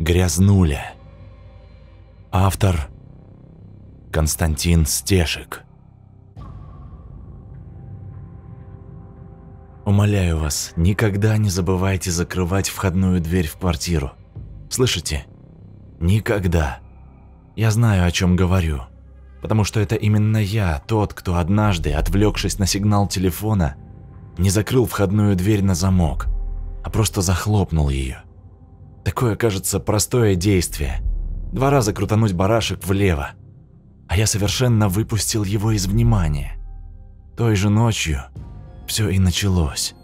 грязнули. Автор Константин Стешек. Умоляю вас, никогда не забывайте закрывать входную дверь в квартиру. Слышите? Никогда. Я знаю, о чем говорю, потому что это именно я, тот, кто однажды, отвлекшись на сигнал телефона, не закрыл входную дверь на замок, а просто захлопнул ее. Такое кажется простое действие. Два раза крутануть барашек влево. А я совершенно выпустил его из внимания. Той же ночью все и началось.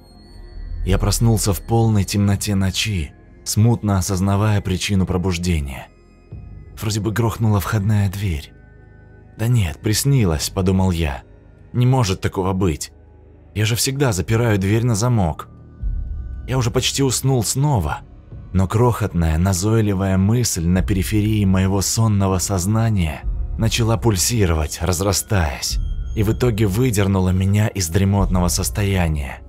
Я проснулся в полной темноте ночи, смутно осознавая причину пробуждения. Вроде бы грохнула входная дверь. «Да нет, приснилось», – подумал я. «Не может такого быть. Я же всегда запираю дверь на замок». Я уже почти уснул снова – но крохотная, назойливая мысль на периферии моего сонного сознания начала пульсировать, разрастаясь, и в итоге выдернула меня из дремотного состояния.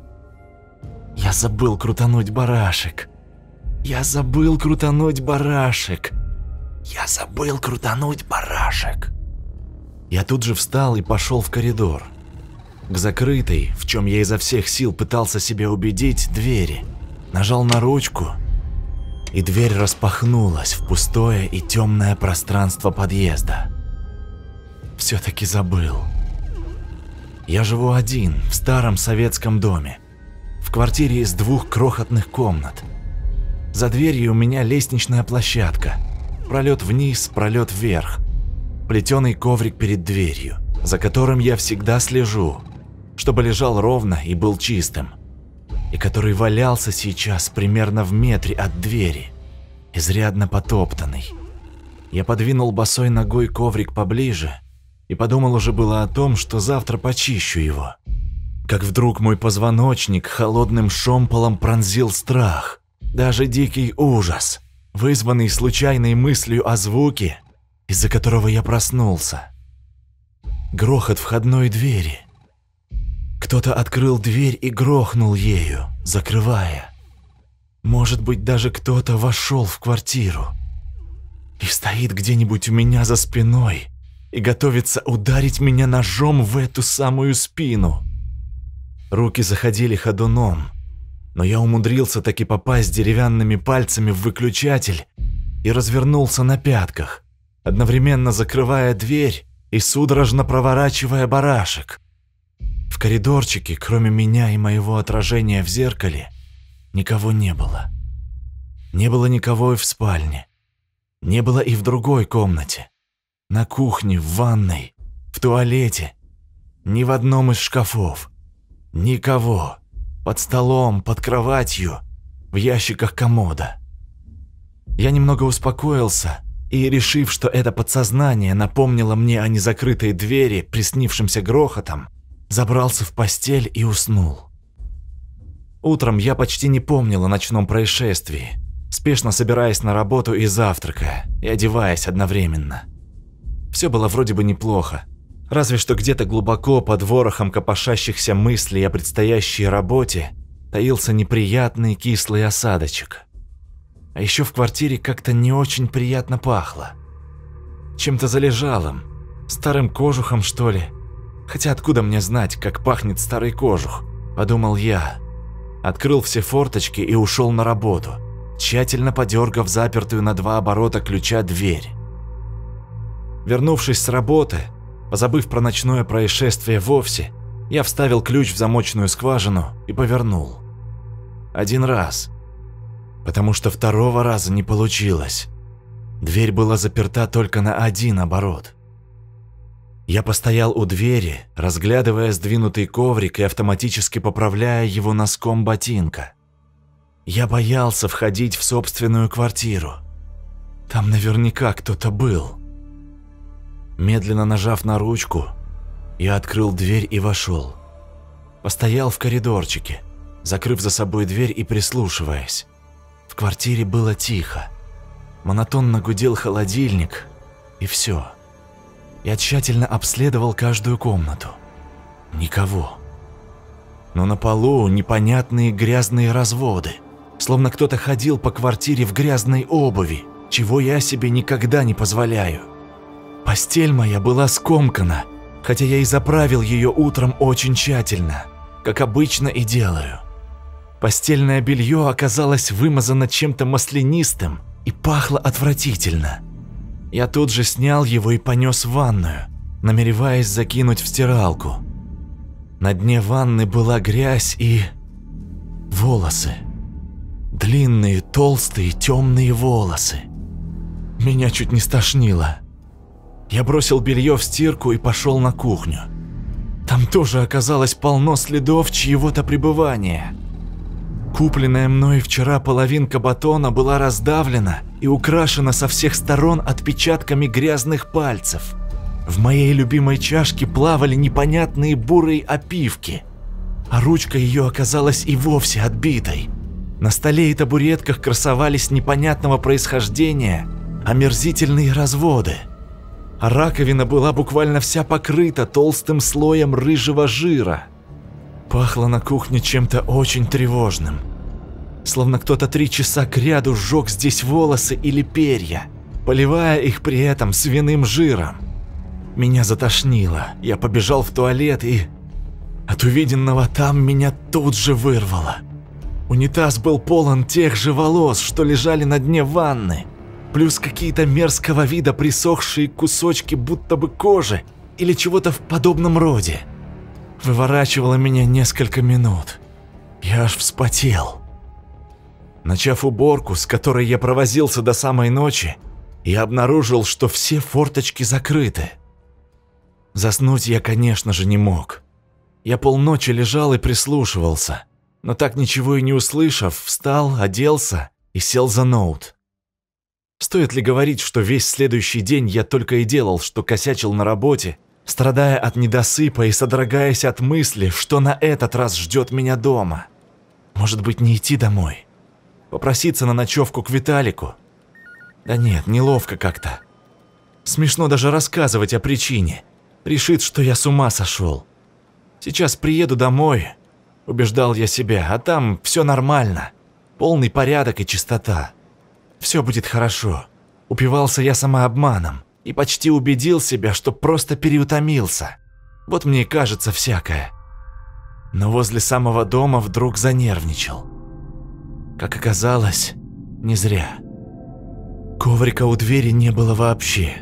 Я забыл крутануть барашек. Я забыл крутануть барашек. Я забыл крутануть барашек. Я тут же встал и пошел в коридор. К закрытой, в чем я изо всех сил пытался себя убедить, двери. Нажал на ручку – и дверь распахнулась в пустое и темное пространство подъезда. Все-таки забыл. Я живу один, в старом советском доме, в квартире из двух крохотных комнат. За дверью у меня лестничная площадка, пролет вниз, пролет вверх, плетеный коврик перед дверью, за которым я всегда слежу, чтобы лежал ровно и был чистым и который валялся сейчас примерно в метре от двери, изрядно потоптанный. Я подвинул босой ногой коврик поближе и подумал уже было о том, что завтра почищу его. Как вдруг мой позвоночник холодным шомполом пронзил страх, даже дикий ужас, вызванный случайной мыслью о звуке, из-за которого я проснулся. Грохот входной двери – кто-то открыл дверь и грохнул ею, закрывая. Может быть, даже кто-то вошел в квартиру и стоит где-нибудь у меня за спиной и готовится ударить меня ножом в эту самую спину. Руки заходили ходуном, но я умудрился таки попасть деревянными пальцами в выключатель и развернулся на пятках, одновременно закрывая дверь и судорожно проворачивая барашек. В коридорчике, кроме меня и моего отражения в зеркале, никого не было. Не было никого и в спальне. Не было и в другой комнате. На кухне, в ванной, в туалете. Ни в одном из шкафов. Никого. Под столом, под кроватью, в ящиках комода. Я немного успокоился и, решив, что это подсознание напомнило мне о незакрытой двери, приснившемся грохотом, забрался в постель и уснул. Утром я почти не помнил о ночном происшествии, спешно собираясь на работу и завтракая, и одеваясь одновременно. Все было вроде бы неплохо, разве что где-то глубоко под ворохом копошащихся мыслей о предстоящей работе таился неприятный кислый осадочек. А еще в квартире как-то не очень приятно пахло. Чем-то залежалым, старым кожухом что ли – Хотя откуда мне знать, как пахнет старый кожух? Подумал я. Открыл все форточки и ушел на работу, тщательно подергав запертую на два оборота ключа дверь. Вернувшись с работы, позабыв про ночное происшествие вовсе, я вставил ключ в замочную скважину и повернул. Один раз. Потому что второго раза не получилось. Дверь была заперта только на один оборот. Я постоял у двери, разглядывая сдвинутый коврик и автоматически поправляя его носком ботинка. Я боялся входить в собственную квартиру. Там наверняка кто-то был. Медленно нажав на ручку, я открыл дверь и вошел. Постоял в коридорчике, закрыв за собой дверь и прислушиваясь. В квартире было тихо. Монотонно гудел холодильник, и все. Я тщательно обследовал каждую комнату. Никого. Но на полу непонятные грязные разводы. Словно кто-то ходил по квартире в грязной обуви, чего я себе никогда не позволяю. Постель моя была скомкана, хотя я и заправил ее утром очень тщательно, как обычно и делаю. Постельное белье оказалось вымазано чем-то маслянистым и пахло отвратительно – я тут же снял его и понес в ванную, намереваясь закинуть в стиралку. На дне ванны была грязь и... волосы. Длинные, толстые, темные волосы. Меня чуть не стошнило. Я бросил белье в стирку и пошел на кухню. Там тоже оказалось полно следов чьего-то пребывания. Купленная мной вчера половинка батона была раздавлена и украшена со всех сторон отпечатками грязных пальцев. В моей любимой чашке плавали непонятные бурые опивки, а ручка ее оказалась и вовсе отбитой. На столе и табуретках красовались непонятного происхождения омерзительные разводы. А раковина была буквально вся покрыта толстым слоем рыжего жира – Пахло на кухне чем-то очень тревожным. Словно кто-то три часа кряду сжег здесь волосы или перья, поливая их при этом свиным жиром. Меня затошнило, я побежал в туалет и... От увиденного там меня тут же вырвало. Унитаз был полон тех же волос, что лежали на дне ванны, плюс какие-то мерзкого вида присохшие кусочки будто бы кожи или чего-то в подобном роде выворачивало меня несколько минут. Я аж вспотел. Начав уборку, с которой я провозился до самой ночи, я обнаружил, что все форточки закрыты. Заснуть я, конечно же, не мог. Я полночи лежал и прислушивался, но так ничего и не услышав, встал, оделся и сел за ноут. Стоит ли говорить, что весь следующий день я только и делал, что косячил на работе страдая от недосыпа и содрогаясь от мысли, что на этот раз ждет меня дома. Может быть, не идти домой? Попроситься на ночевку к Виталику? Да нет, неловко как-то. Смешно даже рассказывать о причине. Решит, что я с ума сошел. Сейчас приеду домой, убеждал я себя, а там все нормально. Полный порядок и чистота. Все будет хорошо. Упивался я самообманом и почти убедил себя, что просто переутомился. Вот мне и кажется всякое. Но возле самого дома вдруг занервничал. Как оказалось, не зря. Коврика у двери не было вообще.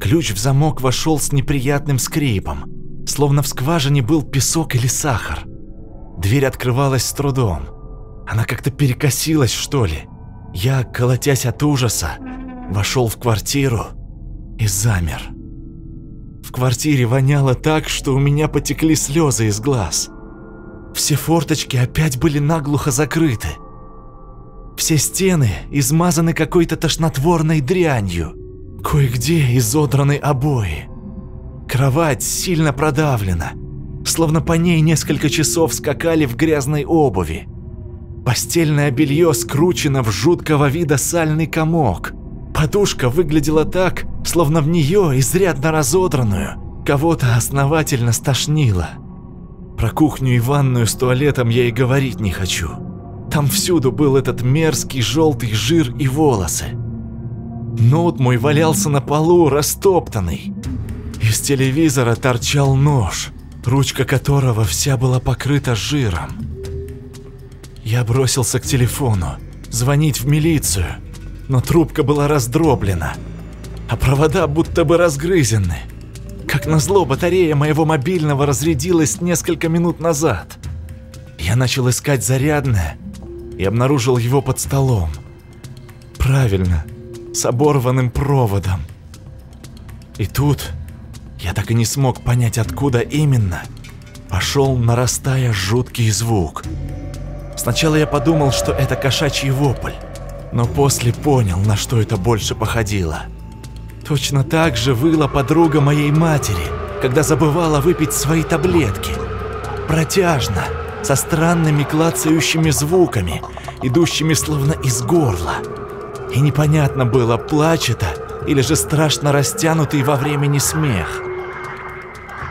Ключ в замок вошел с неприятным скрипом, словно в скважине был песок или сахар. Дверь открывалась с трудом. Она как-то перекосилась, что ли. Я, колотясь от ужаса, вошел в квартиру и замер. В квартире воняло так, что у меня потекли слезы из глаз. Все форточки опять были наглухо закрыты. Все стены измазаны какой-то тошнотворной дрянью. Кое-где изодраны обои. Кровать сильно продавлена, словно по ней несколько часов скакали в грязной обуви. Постельное белье скручено в жуткого вида сальный комок. Подушка выглядела так, словно в нее, изрядно разодранную, кого-то основательно стошнило. Про кухню и ванную с туалетом я и говорить не хочу. Там всюду был этот мерзкий желтый жир и волосы. нот мой валялся на полу, растоптанный. Из телевизора торчал нож, ручка которого вся была покрыта жиром. Я бросился к телефону, звонить в милицию, но трубка была раздроблена – а провода будто бы разгрызены. Как назло, батарея моего мобильного разрядилась несколько минут назад. Я начал искать зарядное и обнаружил его под столом. Правильно, с оборванным проводом. И тут я так и не смог понять, откуда именно пошел, нарастая жуткий звук. Сначала я подумал, что это кошачий вопль, но после понял, на что это больше походило – Точно так же выла подруга моей матери, когда забывала выпить свои таблетки. Протяжно, со странными клацающими звуками, идущими словно из горла. И непонятно было, плачет или же страшно растянутый во времени смех.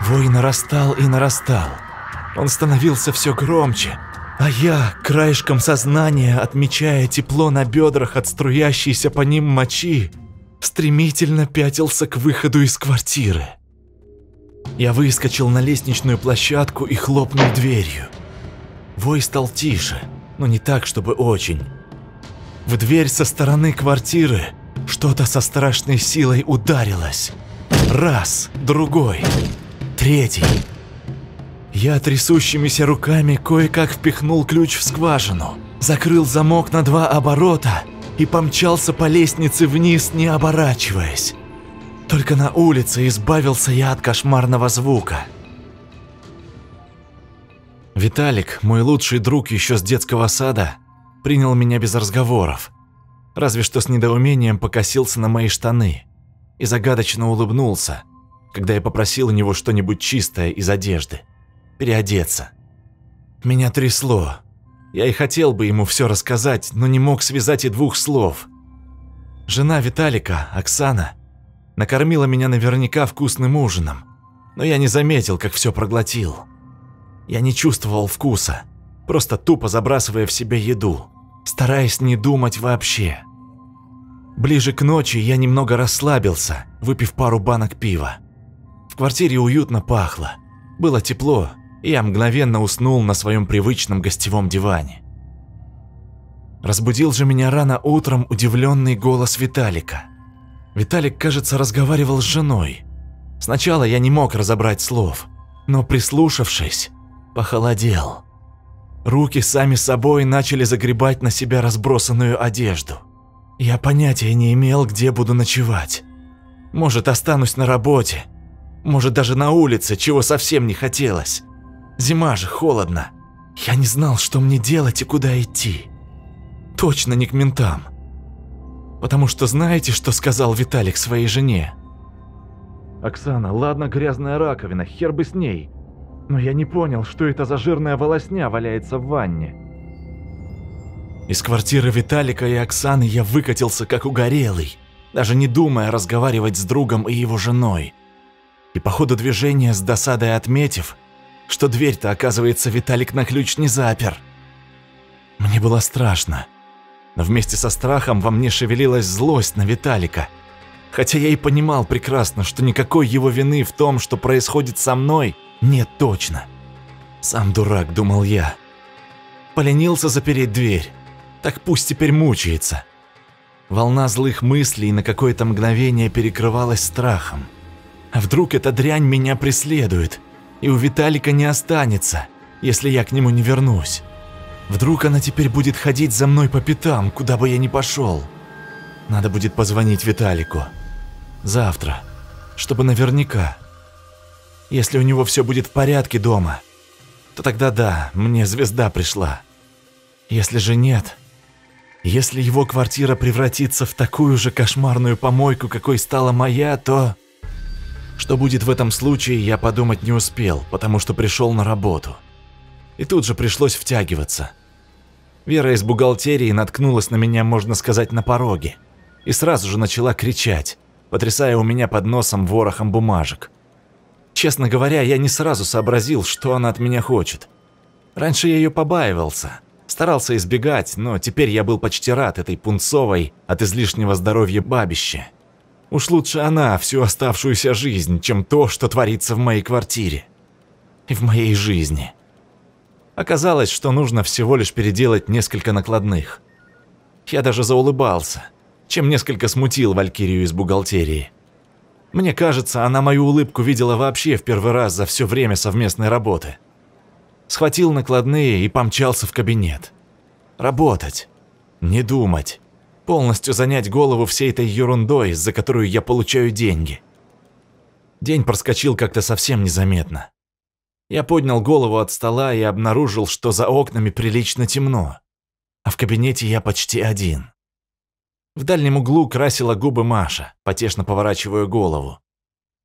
Вой нарастал и нарастал. Он становился все громче, а я, краешком сознания, отмечая тепло на бедрах от струящейся по ним мочи, стремительно пятился к выходу из квартиры. Я выскочил на лестничную площадку и хлопнул дверью. Вой стал тише, но не так, чтобы очень. В дверь со стороны квартиры что-то со страшной силой ударилось. Раз, другой, третий. Я трясущимися руками кое-как впихнул ключ в скважину, закрыл замок на два оборота – и помчался по лестнице вниз, не оборачиваясь. Только на улице избавился я от кошмарного звука. Виталик, мой лучший друг еще с детского сада, принял меня без разговоров. Разве что с недоумением покосился на мои штаны и загадочно улыбнулся, когда я попросил у него что-нибудь чистое из одежды, переодеться. Меня трясло, я и хотел бы ему все рассказать, но не мог связать и двух слов. Жена Виталика, Оксана, накормила меня наверняка вкусным ужином, но я не заметил, как все проглотил. Я не чувствовал вкуса, просто тупо забрасывая в себя еду, стараясь не думать вообще. Ближе к ночи я немного расслабился, выпив пару банок пива. В квартире уютно пахло, было тепло, я мгновенно уснул на своем привычном гостевом диване. Разбудил же меня рано утром удивленный голос Виталика. Виталик, кажется, разговаривал с женой. Сначала я не мог разобрать слов, но прислушавшись, похолодел. Руки сами собой начали загребать на себя разбросанную одежду. Я понятия не имел, где буду ночевать. Может, останусь на работе, может, даже на улице, чего совсем не хотелось. Зима же, холодно. Я не знал, что мне делать и куда идти. Точно не к ментам. Потому что знаете, что сказал Виталик своей жене? «Оксана, ладно, грязная раковина, хер бы с ней. Но я не понял, что это за жирная волосня валяется в ванне». Из квартиры Виталика и Оксаны я выкатился как угорелый, даже не думая разговаривать с другом и его женой. И по ходу движения с досадой отметив – что дверь-то, оказывается, Виталик на ключ не запер. Мне было страшно. Но вместе со страхом во мне шевелилась злость на Виталика. Хотя я и понимал прекрасно, что никакой его вины в том, что происходит со мной, нет точно. Сам дурак, думал я. Поленился запереть дверь. Так пусть теперь мучается. Волна злых мыслей на какое-то мгновение перекрывалась страхом. А вдруг эта дрянь меня преследует? и у Виталика не останется, если я к нему не вернусь. Вдруг она теперь будет ходить за мной по пятам, куда бы я ни пошел. Надо будет позвонить Виталику. Завтра, чтобы наверняка. Если у него все будет в порядке дома, то тогда да, мне звезда пришла. Если же нет, если его квартира превратится в такую же кошмарную помойку, какой стала моя, то... Что будет в этом случае, я подумать не успел, потому что пришел на работу. И тут же пришлось втягиваться. Вера из бухгалтерии наткнулась на меня, можно сказать, на пороге. И сразу же начала кричать, потрясая у меня под носом ворохом бумажек. Честно говоря, я не сразу сообразил, что она от меня хочет. Раньше я ее побаивался, старался избегать, но теперь я был почти рад этой пунцовой от излишнего здоровья бабище. Уж лучше она всю оставшуюся жизнь, чем то, что творится в моей квартире. И в моей жизни. Оказалось, что нужно всего лишь переделать несколько накладных. Я даже заулыбался, чем несколько смутил Валькирию из бухгалтерии. Мне кажется, она мою улыбку видела вообще в первый раз за все время совместной работы. Схватил накладные и помчался в кабинет. Работать. Не думать полностью занять голову всей этой ерундой, за которую я получаю деньги. День проскочил как-то совсем незаметно. Я поднял голову от стола и обнаружил, что за окнами прилично темно, а в кабинете я почти один. В дальнем углу красила губы Маша, потешно поворачивая голову.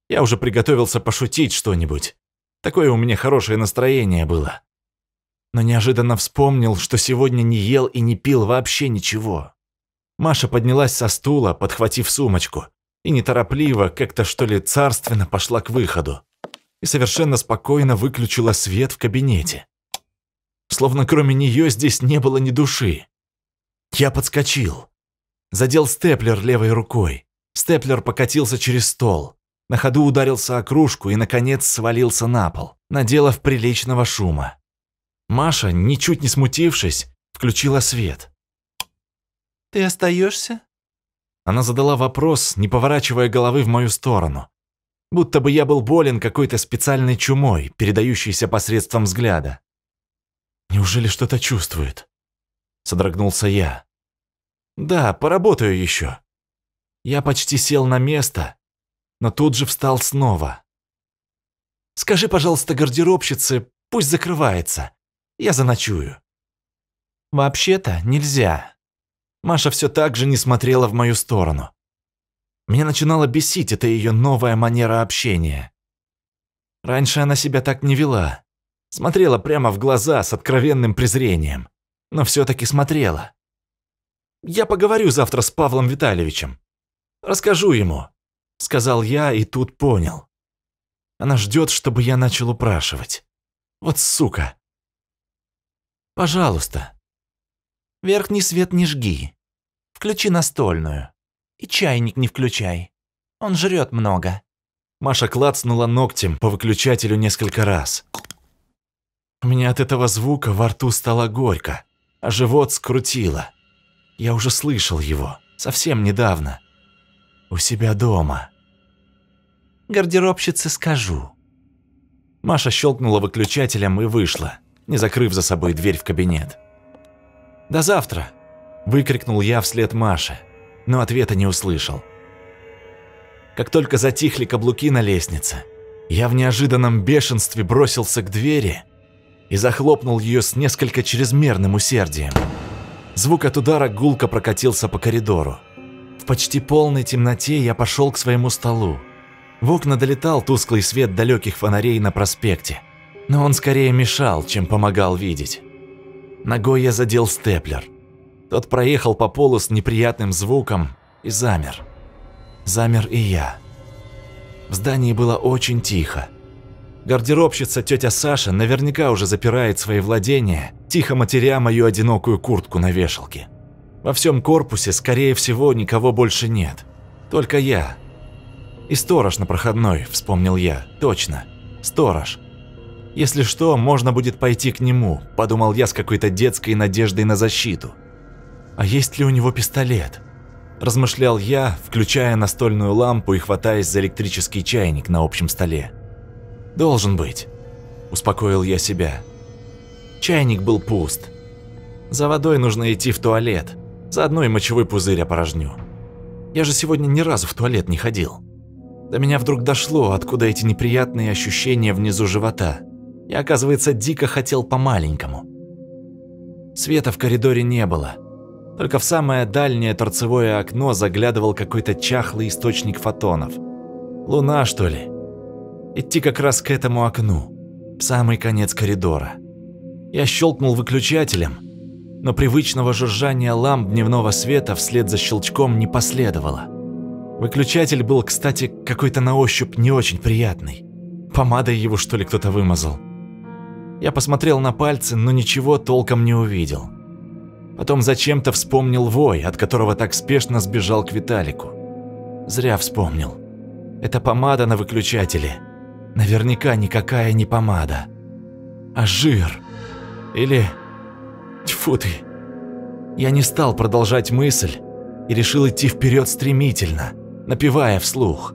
Я уже приготовился пошутить что-нибудь. Такое у меня хорошее настроение было. Но неожиданно вспомнил, что сегодня не ел и не пил вообще ничего. Маша поднялась со стула, подхватив сумочку, и неторопливо, как-то что ли царственно, пошла к выходу. И совершенно спокойно выключила свет в кабинете. Словно кроме нее здесь не было ни души. Я подскочил. Задел степлер левой рукой. Степлер покатился через стол. На ходу ударился о кружку и, наконец, свалился на пол, наделав приличного шума. Маша, ничуть не смутившись, включила свет. «Ты остаешься?» Она задала вопрос, не поворачивая головы в мою сторону. Будто бы я был болен какой-то специальной чумой, передающейся посредством взгляда. «Неужели что-то чувствует?» Содрогнулся я. «Да, поработаю еще». Я почти сел на место, но тут же встал снова. «Скажи, пожалуйста, гардеробщице, пусть закрывается. Я заночую». «Вообще-то нельзя», Маша все так же не смотрела в мою сторону. Мне начинала бесить эта ее новая манера общения. Раньше она себя так не вела. Смотрела прямо в глаза с откровенным презрением. Но все таки смотрела. «Я поговорю завтра с Павлом Витальевичем. Расскажу ему», — сказал я и тут понял. Она ждет, чтобы я начал упрашивать. Вот сука. «Пожалуйста», Верхний свет не жги. Включи настольную. И чайник не включай. Он жрет много». Маша клацнула ногтем по выключателю несколько раз. Мне от этого звука во рту стало горько, а живот скрутило. Я уже слышал его, совсем недавно. У себя дома. Гардеробщице скажу. Маша щелкнула выключателем и вышла, не закрыв за собой дверь в кабинет. «До завтра!» – выкрикнул я вслед Маше, но ответа не услышал. Как только затихли каблуки на лестнице, я в неожиданном бешенстве бросился к двери и захлопнул ее с несколько чрезмерным усердием. Звук от удара гулко прокатился по коридору. В почти полной темноте я пошел к своему столу. В окна долетал тусклый свет далеких фонарей на проспекте, но он скорее мешал, чем помогал видеть. Ногой я задел степлер. Тот проехал по полу с неприятным звуком и замер. Замер и я. В здании было очень тихо. Гардеробщица тетя Саша наверняка уже запирает свои владения, тихо матеря мою одинокую куртку на вешалке. Во всем корпусе, скорее всего, никого больше нет. Только я. И сторож на проходной, вспомнил я, точно. Сторож. Если что, можно будет пойти к нему, подумал я с какой-то детской надеждой на защиту. А есть ли у него пистолет? Размышлял я, включая настольную лампу и хватаясь за электрический чайник на общем столе. Должен быть, успокоил я себя. Чайник был пуст. За водой нужно идти в туалет, заодно и мочевой пузырь опорожню. Я же сегодня ни разу в туалет не ходил. До меня вдруг дошло, откуда эти неприятные ощущения внизу живота – и оказывается, дико хотел по-маленькому. Света в коридоре не было. Только в самое дальнее торцевое окно заглядывал какой-то чахлый источник фотонов. Луна, что ли? Идти как раз к этому окну, в самый конец коридора. Я щелкнул выключателем, но привычного жужжания ламп дневного света вслед за щелчком не последовало. Выключатель был, кстати, какой-то на ощупь не очень приятный. Помадой его, что ли, кто-то вымазал. Я посмотрел на пальцы, но ничего толком не увидел. Потом зачем-то вспомнил вой, от которого так спешно сбежал к Виталику. Зря вспомнил. Это помада на выключателе. Наверняка никакая не помада. А жир. Или... Тьфу ты. Я не стал продолжать мысль и решил идти вперед стремительно, напевая вслух.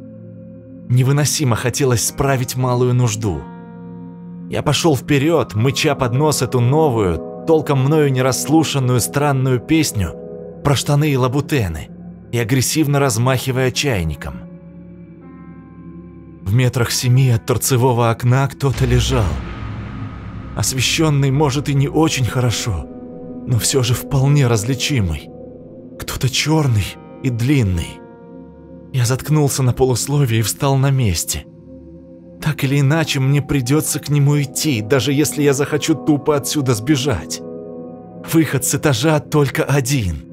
Невыносимо хотелось справить малую нужду – я пошел вперед, мыча под нос эту новую, толком мною не расслушанную странную песню про штаны и лабутены и агрессивно размахивая чайником. В метрах семи от торцевого окна кто-то лежал. Освещенный, может, и не очень хорошо, но все же вполне различимый. Кто-то черный и длинный. Я заткнулся на полусловие и встал на месте – так или иначе, мне придется к нему идти, даже если я захочу тупо отсюда сбежать. Выход с этажа только один,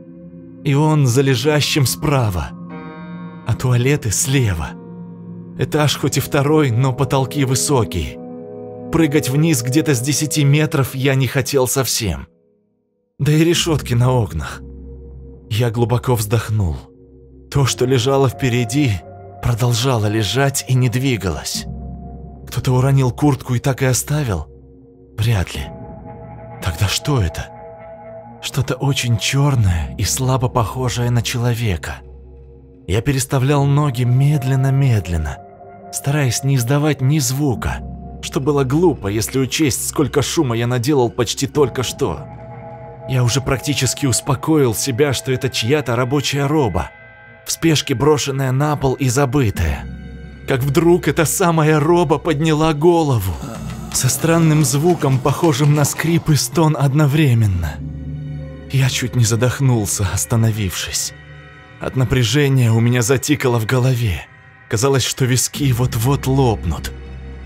и он за лежащим справа, а туалеты слева. Этаж хоть и второй, но потолки высокие. Прыгать вниз где-то с 10 метров я не хотел совсем. Да и решетки на окнах. Я глубоко вздохнул. То, что лежало впереди, продолжало лежать и не двигалось. Кто-то уронил куртку и так и оставил? Вряд ли. Тогда что это? Что-то очень черное и слабо похожее на человека. Я переставлял ноги медленно-медленно, стараясь не издавать ни звука, что было глупо, если учесть, сколько шума я наделал почти только что. Я уже практически успокоил себя, что это чья-то рабочая роба, в спешке брошенная на пол и забытая как вдруг эта самая роба подняла голову со странным звуком, похожим на скрип и стон одновременно. Я чуть не задохнулся, остановившись. От напряжения у меня затикало в голове. Казалось, что виски вот-вот лопнут.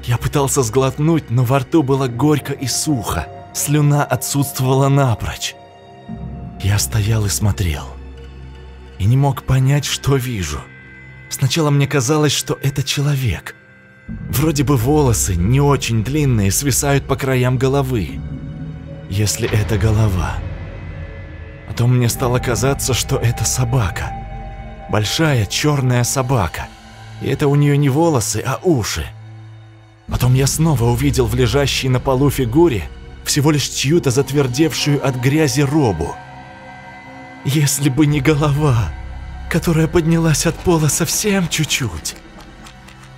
Я пытался сглотнуть, но во рту было горько и сухо. Слюна отсутствовала напрочь. Я стоял и смотрел. И не мог понять, что вижу. Сначала мне казалось, что это человек. Вроде бы волосы, не очень длинные, свисают по краям головы. Если это голова. А то мне стало казаться, что это собака. Большая черная собака. И это у нее не волосы, а уши. Потом я снова увидел в лежащей на полу фигуре всего лишь чью-то затвердевшую от грязи робу. Если бы не голова которая поднялась от пола совсем чуть-чуть.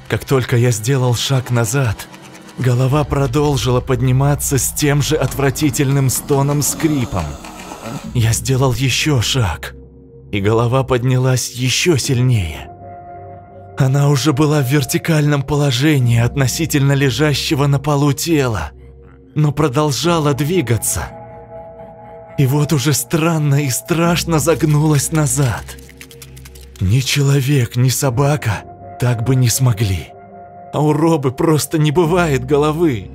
Как только я сделал шаг назад, голова продолжила подниматься с тем же отвратительным стоном-скрипом. Я сделал еще шаг, и голова поднялась еще сильнее. Она уже была в вертикальном положении относительно лежащего на полу тела, но продолжала двигаться. И вот уже странно и страшно загнулась назад – ни человек, ни собака так бы не смогли. А у Робы просто не бывает головы.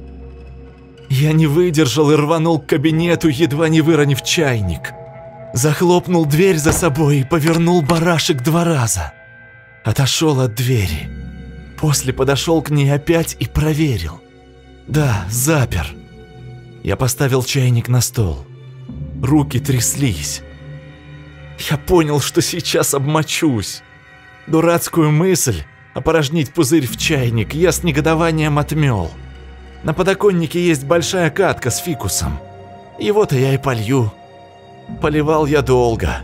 Я не выдержал и рванул к кабинету, едва не выронив чайник. Захлопнул дверь за собой и повернул барашек два раза. Отошел от двери. После подошел к ней опять и проверил. Да, запер. Я поставил чайник на стол. Руки тряслись. Я понял, что сейчас обмочусь. Дурацкую мысль опорожнить пузырь в чайник я с негодованием отмел. На подоконнике есть большая катка с фикусом. Его-то я и полью. Поливал я долго.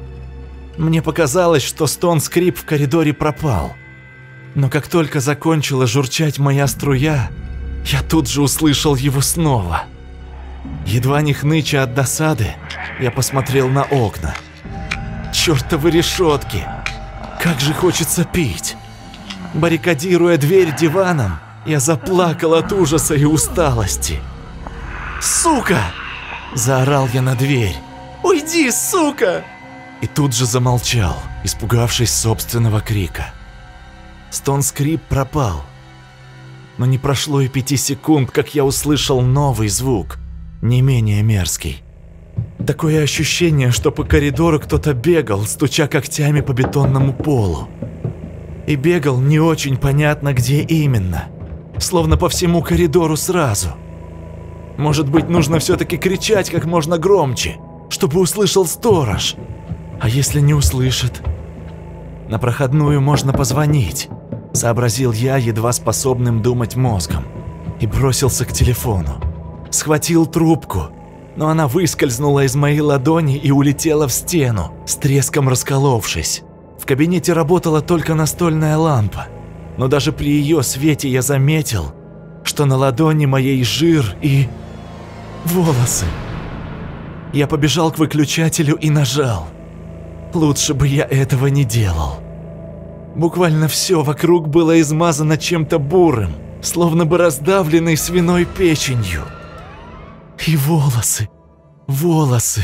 Мне показалось, что стон-скрип в коридоре пропал. Но как только закончила журчать моя струя, я тут же услышал его снова. Едва не хныча от досады, я посмотрел на окна – чертовы решетки. Как же хочется пить. Баррикадируя дверь диваном, я заплакал от ужаса и усталости. «Сука!» – заорал я на дверь. «Уйди, сука!» И тут же замолчал, испугавшись собственного крика. Стон скрип пропал. Но не прошло и пяти секунд, как я услышал новый звук, не менее мерзкий. Такое ощущение, что по коридору кто-то бегал, стуча когтями по бетонному полу. И бегал не очень понятно, где именно. Словно по всему коридору сразу. Может быть, нужно все-таки кричать как можно громче, чтобы услышал сторож. А если не услышит? На проходную можно позвонить, сообразил я, едва способным думать мозгом. И бросился к телефону. Схватил трубку – но она выскользнула из моей ладони и улетела в стену, с треском расколовшись. В кабинете работала только настольная лампа, но даже при ее свете я заметил, что на ладони моей жир и... волосы. Я побежал к выключателю и нажал. Лучше бы я этого не делал. Буквально все вокруг было измазано чем-то бурым, словно бы раздавленной свиной печенью. И волосы, волосы.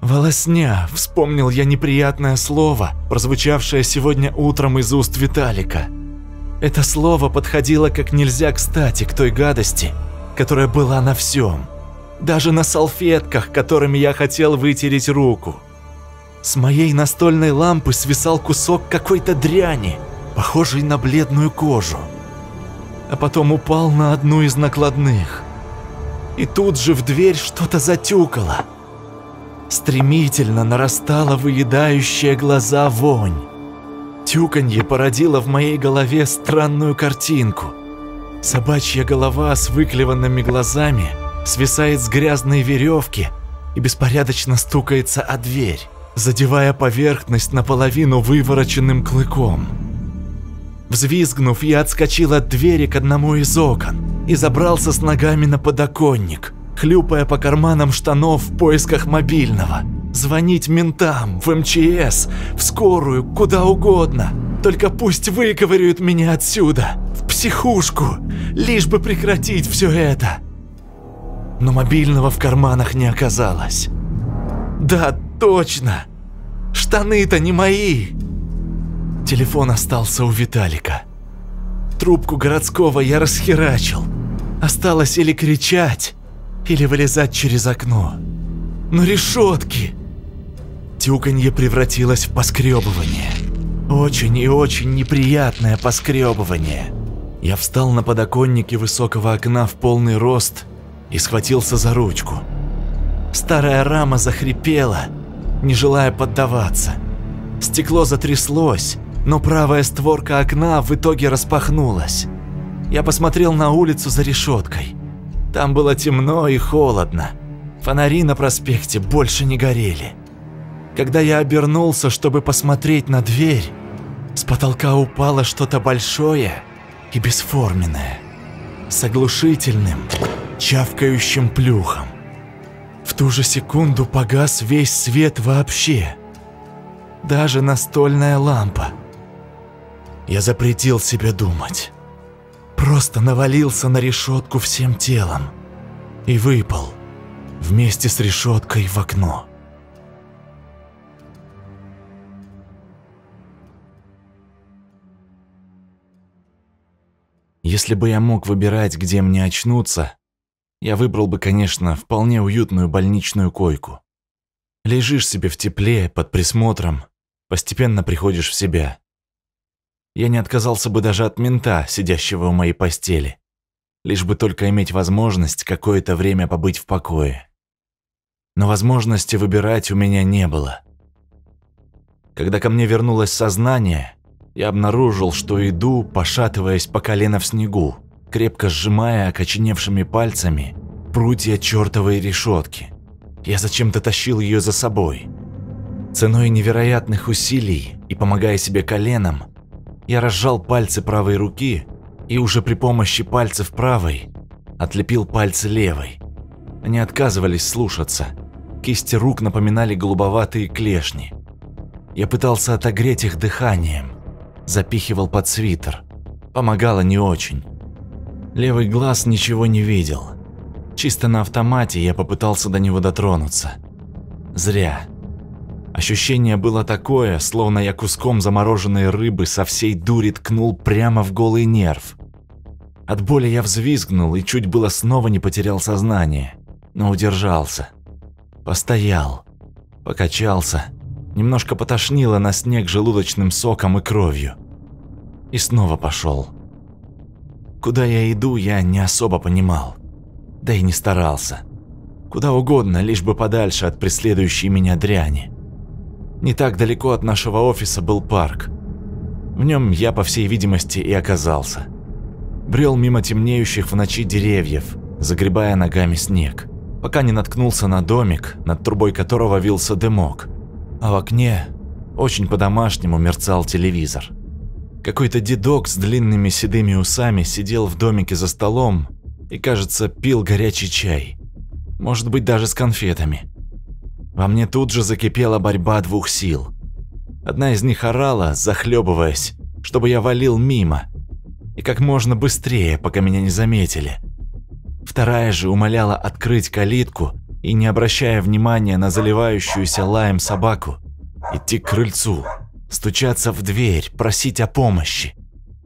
«Волосня», — вспомнил я неприятное слово, прозвучавшее сегодня утром из уст Виталика. Это слово подходило как нельзя кстати к той гадости, которая была на всем. Даже на салфетках, которыми я хотел вытереть руку. С моей настольной лампы свисал кусок какой-то дряни, похожий на бледную кожу. А потом упал на одну из накладных — и тут же в дверь что-то затюкало. Стремительно нарастала выедающая глаза вонь. Тюканье породило в моей голове странную картинку. Собачья голова с выклеванными глазами свисает с грязной веревки и беспорядочно стукается о дверь, задевая поверхность наполовину вывороченным клыком. Взвизгнув, я отскочил от двери к одному из окон и забрался с ногами на подоконник, хлюпая по карманам штанов в поисках мобильного. Звонить ментам, в МЧС, в скорую, куда угодно. Только пусть выковыривают меня отсюда, в психушку, лишь бы прекратить все это. Но мобильного в карманах не оказалось. Да, точно. Штаны-то не мои. Телефон остался у Виталика. Трубку городского я расхерачил. Осталось или кричать, или вылезать через окно. Но решетки! Тюканье превратилось в поскребывание. Очень и очень неприятное поскребывание. Я встал на подоконнике высокого окна в полный рост и схватился за ручку. Старая рама захрипела, не желая поддаваться. Стекло затряслось, но правая створка окна в итоге распахнулась. Я посмотрел на улицу за решеткой. Там было темно и холодно. Фонари на проспекте больше не горели. Когда я обернулся, чтобы посмотреть на дверь, с потолка упало что-то большое и бесформенное, с оглушительным, чавкающим плюхом. В ту же секунду погас весь свет вообще, даже настольная лампа – я запретил себе думать. Просто навалился на решетку всем телом и выпал вместе с решеткой в окно. Если бы я мог выбирать, где мне очнуться, я выбрал бы, конечно, вполне уютную больничную койку. Лежишь себе в тепле, под присмотром, постепенно приходишь в себя. Я не отказался бы даже от мента, сидящего у моей постели. Лишь бы только иметь возможность какое-то время побыть в покое. Но возможности выбирать у меня не было. Когда ко мне вернулось сознание, я обнаружил, что иду, пошатываясь по колено в снегу, крепко сжимая окоченевшими пальцами прутья чертовой решетки. Я зачем-то тащил ее за собой. Ценой невероятных усилий и помогая себе коленом, я разжал пальцы правой руки и уже при помощи пальцев правой отлепил пальцы левой. Они отказывались слушаться. Кисти рук напоминали голубоватые клешни. Я пытался отогреть их дыханием. Запихивал под свитер. Помогало не очень. Левый глаз ничего не видел. Чисто на автомате я попытался до него дотронуться. Зря. Ощущение было такое, словно я куском замороженной рыбы со всей дури ткнул прямо в голый нерв. От боли я взвизгнул и чуть было снова не потерял сознание, но удержался. Постоял, покачался, немножко потошнило на снег желудочным соком и кровью. И снова пошел. Куда я иду, я не особо понимал, да и не старался. Куда угодно, лишь бы подальше от преследующей меня дряни. Не так далеко от нашего офиса был парк. В нем я, по всей видимости, и оказался. Брел мимо темнеющих в ночи деревьев, загребая ногами снег, пока не наткнулся на домик, над трубой которого вился дымок, а в окне очень по-домашнему мерцал телевизор. Какой-то дедок с длинными седыми усами сидел в домике за столом и, кажется, пил горячий чай. Может быть, даже с конфетами. Во мне тут же закипела борьба двух сил. Одна из них орала, захлебываясь, чтобы я валил мимо. И как можно быстрее, пока меня не заметили. Вторая же умоляла открыть калитку и, не обращая внимания на заливающуюся лаем собаку, идти к крыльцу, стучаться в дверь, просить о помощи.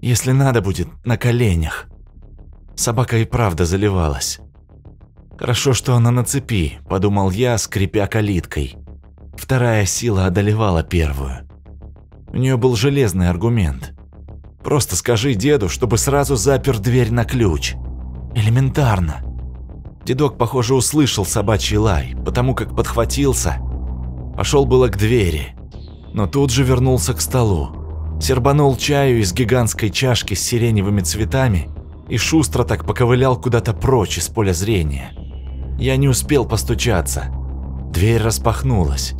Если надо будет, на коленях. Собака и правда заливалась. «Хорошо, что она на цепи», – подумал я, скрипя калиткой. Вторая сила одолевала первую. У нее был железный аргумент. «Просто скажи деду, чтобы сразу запер дверь на ключ». Элементарно. Дедок, похоже, услышал собачий лай, потому как подхватился. Пошел было к двери, но тут же вернулся к столу. Сербанул чаю из гигантской чашки с сиреневыми цветами и шустро так поковылял куда-то прочь из поля зрения. Я не успел постучаться. Дверь распахнулась.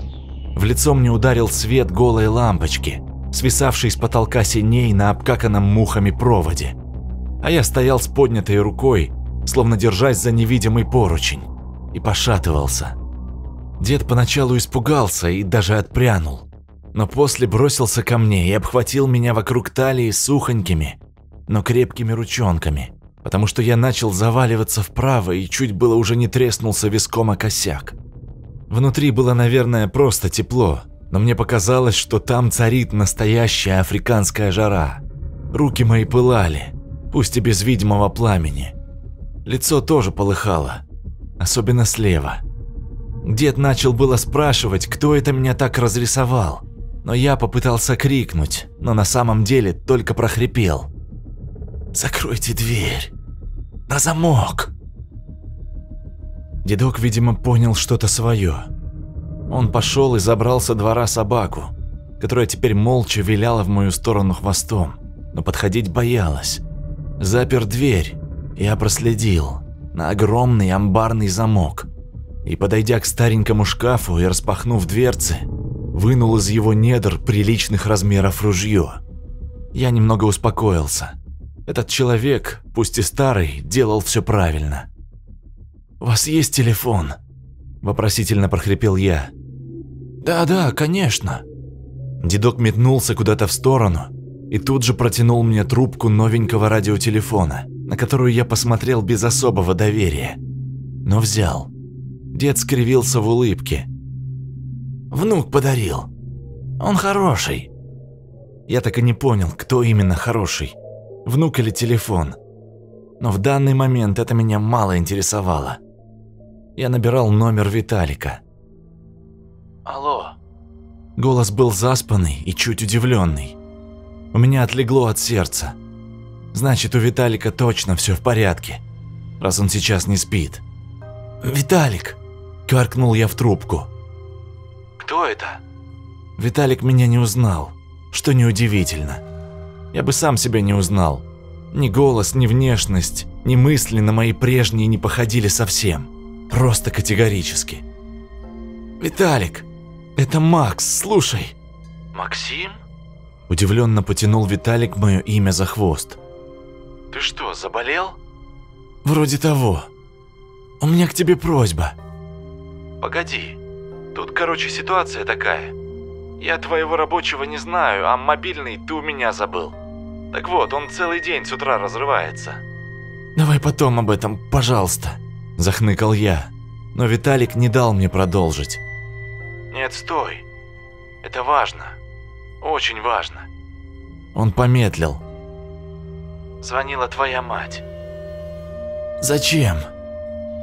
В лицо мне ударил свет голой лампочки, свисавшей с потолка синей на обкаканном мухами проводе. А я стоял с поднятой рукой, словно держась за невидимый поручень, и пошатывался. Дед поначалу испугался и даже отпрянул, но после бросился ко мне и обхватил меня вокруг талии сухонькими, но крепкими ручонками – потому что я начал заваливаться вправо и чуть было уже не треснулся виском о косяк. Внутри было, наверное, просто тепло, но мне показалось, что там царит настоящая африканская жара. Руки мои пылали, пусть и без видимого пламени. Лицо тоже полыхало, особенно слева. Дед начал было спрашивать, кто это меня так разрисовал, но я попытался крикнуть, но на самом деле только прохрипел. «Закройте дверь!» На замок!» Дедок, видимо, понял что-то свое. Он пошел и забрал со двора собаку, которая теперь молча виляла в мою сторону хвостом, но подходить боялась. Запер дверь, я проследил на огромный амбарный замок и, подойдя к старенькому шкафу и распахнув дверцы, вынул из его недр приличных размеров ружье. Я немного успокоился. Этот человек, пусть и старый, делал все правильно. «У вас есть телефон?» – вопросительно прохрипел я. «Да-да, конечно». Дедок метнулся куда-то в сторону и тут же протянул мне трубку новенького радиотелефона, на которую я посмотрел без особого доверия. Но взял. Дед скривился в улыбке. «Внук подарил. Он хороший». Я так и не понял, кто именно хороший – внук или телефон. Но в данный момент это меня мало интересовало. Я набирал номер Виталика. «Алло». Голос был заспанный и чуть удивленный. У меня отлегло от сердца. Значит, у Виталика точно все в порядке, раз он сейчас не спит. «Виталик!» – каркнул я в трубку. «Кто это?» Виталик меня не узнал, что неудивительно я бы сам себя не узнал. Ни голос, ни внешность, ни мысли на мои прежние не походили совсем. Просто категорически. «Виталик, это Макс, слушай!» «Максим?» Удивленно потянул Виталик мое имя за хвост. «Ты что, заболел?» «Вроде того. У меня к тебе просьба». «Погоди, тут, короче, ситуация такая. Я твоего рабочего не знаю, а мобильный ты у меня забыл. Так вот, он целый день с утра разрывается. Давай потом об этом, пожалуйста, захныкал я. Но Виталик не дал мне продолжить. Нет, стой. Это важно. Очень важно. Он помедлил. Звонила твоя мать. Зачем?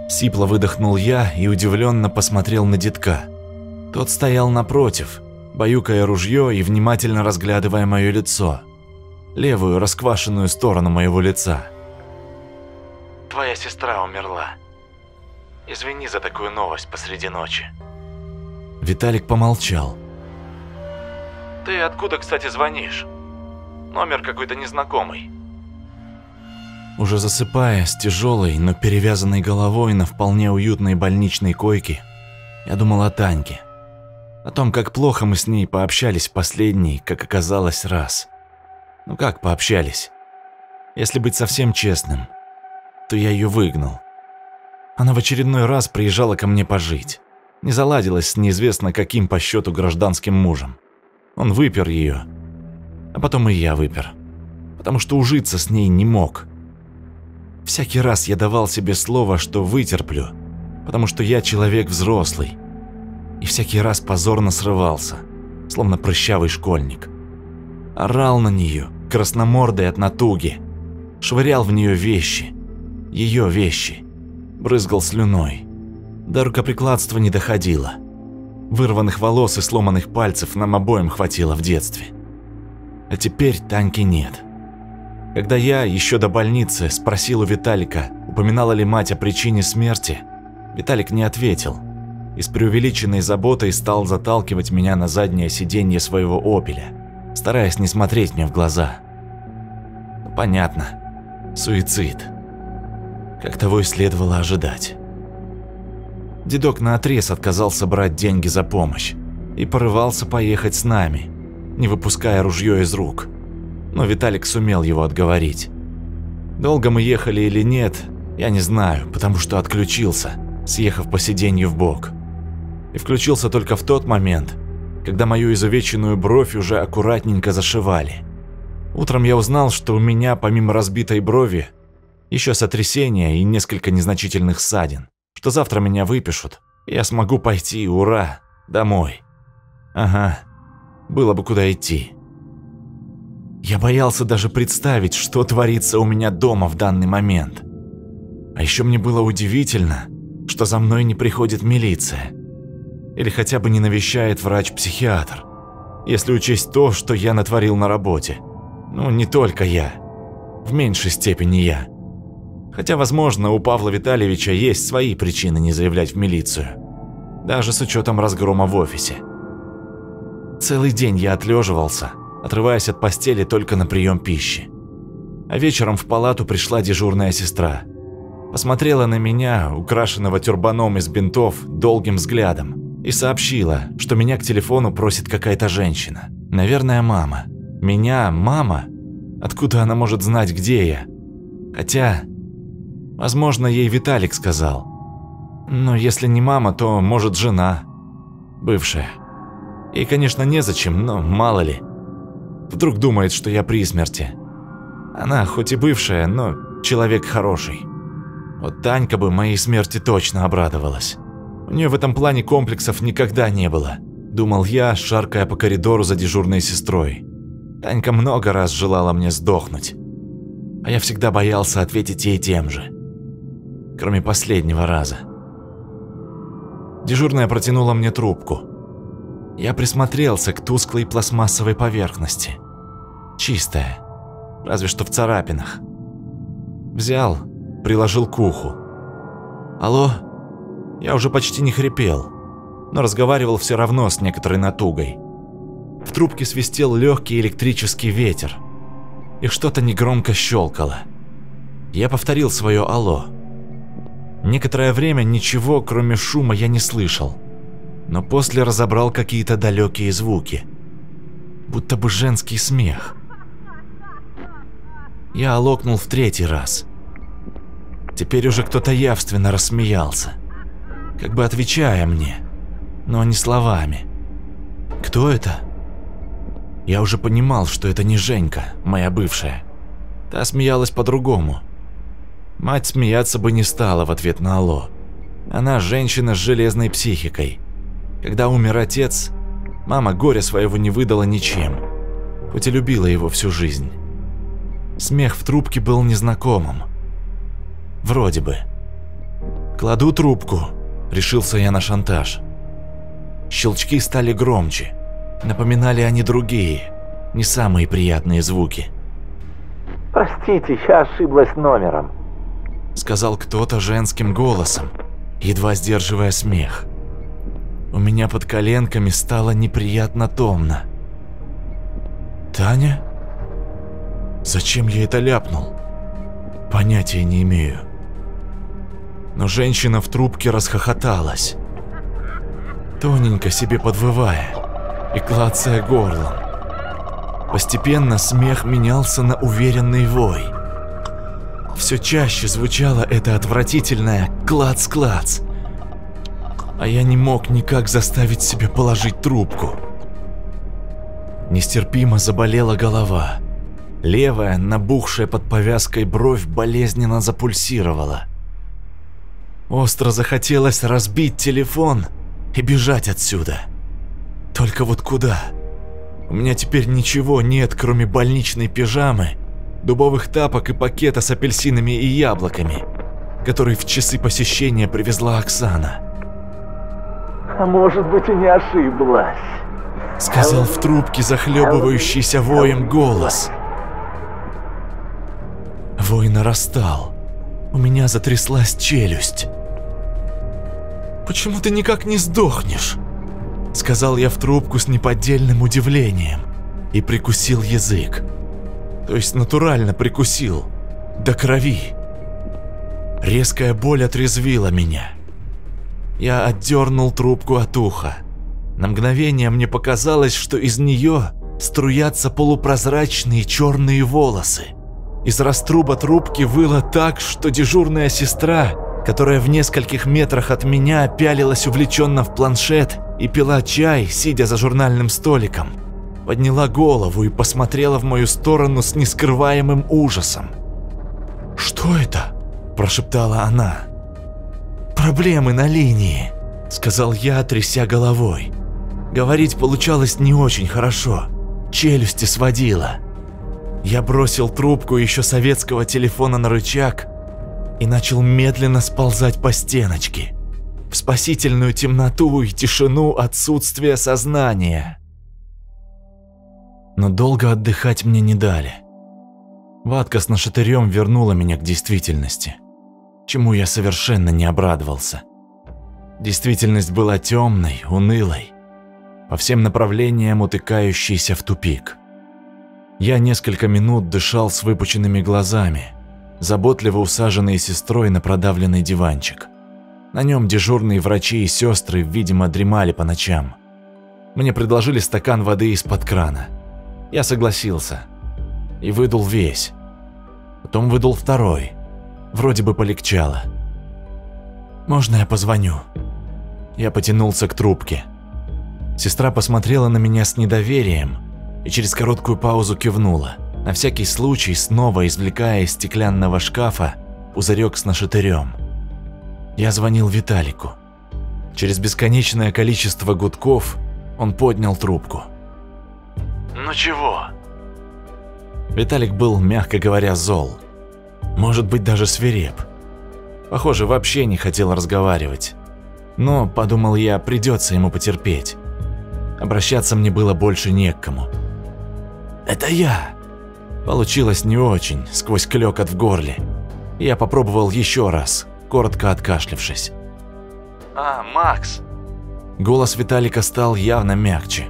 Сипло выдохнул я и удивленно посмотрел на детка. Тот стоял напротив, баюкая ружье и внимательно разглядывая мое лицо, левую расквашенную сторону моего лица. «Твоя сестра умерла. Извини за такую новость посреди ночи». Виталик помолчал. «Ты откуда, кстати, звонишь? Номер какой-то незнакомый». Уже засыпая с тяжелой, но перевязанной головой на вполне уютной больничной койке, я думал о Таньке. О том, как плохо мы с ней пообщались последний, как оказалось, раз. Ну как пообщались? Если быть совсем честным, то я ее выгнал. Она в очередной раз приезжала ко мне пожить. Не заладилась с неизвестно каким по счету гражданским мужем. Он выпер ее, а потом и я выпер, потому что ужиться с ней не мог. Всякий раз я давал себе слово, что вытерплю, потому что я человек взрослый, и всякий раз позорно срывался, словно прыщавый школьник. Орал на нее, красномордой от натуги, швырял в нее вещи, ее вещи, брызгал слюной. До рукоприкладства не доходило. Вырванных волос и сломанных пальцев нам обоим хватило в детстве. А теперь Таньки нет. Когда я, еще до больницы, спросил у Виталика, упоминала ли мать о причине смерти, Виталик не ответил – и с преувеличенной заботой стал заталкивать меня на заднее сиденье своего «Опеля», стараясь не смотреть мне в глаза. Понятно. Суицид. Как того и следовало ожидать. Дедок наотрез отказался брать деньги за помощь и порывался поехать с нами, не выпуская ружье из рук. Но Виталик сумел его отговорить. Долго мы ехали или нет, я не знаю, потому что отключился, съехав по сиденью в бок и включился только в тот момент, когда мою изувеченную бровь уже аккуратненько зашивали. Утром я узнал, что у меня, помимо разбитой брови, еще сотрясение и несколько незначительных ссадин, что завтра меня выпишут, и я смогу пойти, ура, домой. Ага, было бы куда идти. Я боялся даже представить, что творится у меня дома в данный момент. А еще мне было удивительно, что за мной не приходит милиция или хотя бы не навещает врач-психиатр. Если учесть то, что я натворил на работе. Ну, не только я. В меньшей степени я. Хотя, возможно, у Павла Витальевича есть свои причины не заявлять в милицию. Даже с учетом разгрома в офисе. Целый день я отлеживался, отрываясь от постели только на прием пищи. А вечером в палату пришла дежурная сестра. Посмотрела на меня, украшенного тюрбаном из бинтов, долгим взглядом и сообщила, что меня к телефону просит какая-то женщина. Наверное, мама. Меня мама? Откуда она может знать, где я? Хотя, возможно, ей Виталик сказал. Но если не мама, то, может, жена. Бывшая. И, конечно, незачем, но мало ли. Вдруг думает, что я при смерти. Она хоть и бывшая, но человек хороший. Вот Танька бы моей смерти точно обрадовалась. У нее в этом плане комплексов никогда не было, думал я, шаркая по коридору за дежурной сестрой. Танька много раз желала мне сдохнуть, а я всегда боялся ответить ей тем же, кроме последнего раза. Дежурная протянула мне трубку. Я присмотрелся к тусклой пластмассовой поверхности. Чистая, разве что в царапинах. Взял, приложил к уху. «Алло?» Я уже почти не хрипел, но разговаривал все равно с некоторой натугой. В трубке свистел легкий электрический ветер, и что-то негромко щелкало. Я повторил свое «Алло». Некоторое время ничего, кроме шума, я не слышал, но после разобрал какие-то далекие звуки, будто бы женский смех. Я олокнул в третий раз. Теперь уже кто-то явственно рассмеялся как бы отвечая мне, но не словами. «Кто это?» Я уже понимал, что это не Женька, моя бывшая. Та смеялась по-другому. Мать смеяться бы не стала в ответ на «Алло». Она женщина с железной психикой. Когда умер отец, мама горя своего не выдала ничем, хоть и любила его всю жизнь. Смех в трубке был незнакомым. Вроде бы. Кладу трубку. Решился я на шантаж. Щелчки стали громче. Напоминали они другие, не самые приятные звуки. «Простите, я ошиблась номером», — сказал кто-то женским голосом, едва сдерживая смех. У меня под коленками стало неприятно томно. «Таня? Зачем я это ляпнул? Понятия не имею» но женщина в трубке расхохоталась, тоненько себе подвывая и клацая горлом. Постепенно смех менялся на уверенный вой. Все чаще звучало это отвратительное «клац-клац», а я не мог никак заставить себя положить трубку. Нестерпимо заболела голова. Левая, набухшая под повязкой бровь, болезненно запульсировала – Остро захотелось разбить телефон и бежать отсюда. Только вот куда? У меня теперь ничего нет, кроме больничной пижамы, дубовых тапок и пакета с апельсинами и яблоками, который в часы посещения привезла Оксана. «А может быть и не ошиблась», — сказал в трубке захлебывающийся воем голос. Вой нарастал. У меня затряслась челюсть. «Почему ты никак не сдохнешь?» Сказал я в трубку с неподдельным удивлением и прикусил язык. То есть натурально прикусил. До крови. Резкая боль отрезвила меня. Я отдернул трубку от уха. На мгновение мне показалось, что из нее струятся полупрозрачные черные волосы. Из раструба трубки выло так, что дежурная сестра, которая в нескольких метрах от меня пялилась увлеченно в планшет и пила чай, сидя за журнальным столиком, подняла голову и посмотрела в мою сторону с нескрываемым ужасом. «Что это?» – прошептала она. «Проблемы на линии», – сказал я, тряся головой. Говорить получалось не очень хорошо. Челюсти сводило. Я бросил трубку еще советского телефона на рычаг и начал медленно сползать по стеночке, в спасительную темноту и тишину отсутствия сознания. Но долго отдыхать мне не дали. Ватка с нашатырем вернула меня к действительности, чему я совершенно не обрадовался. Действительность была темной, унылой, по всем направлениям утыкающейся в тупик – я несколько минут дышал с выпученными глазами, заботливо усаженный сестрой на продавленный диванчик. На нем дежурные врачи и сестры, видимо, дремали по ночам. Мне предложили стакан воды из-под крана. Я согласился. И выдул весь. Потом выдул второй. Вроде бы полегчало. «Можно я позвоню?» Я потянулся к трубке. Сестра посмотрела на меня с недоверием, и через короткую паузу кивнула, на всякий случай снова извлекая из стеклянного шкафа пузырек с нашатырем. Я звонил Виталику. Через бесконечное количество гудков он поднял трубку. «Ну чего?» Виталик был, мягко говоря, зол. Может быть, даже свиреп. Похоже, вообще не хотел разговаривать. Но, подумал я, придется ему потерпеть. Обращаться мне было больше не к кому. «Это я!» Получилось не очень, сквозь клёкот в горле. Я попробовал еще раз, коротко откашлившись. «А, Макс!» Голос Виталика стал явно мягче.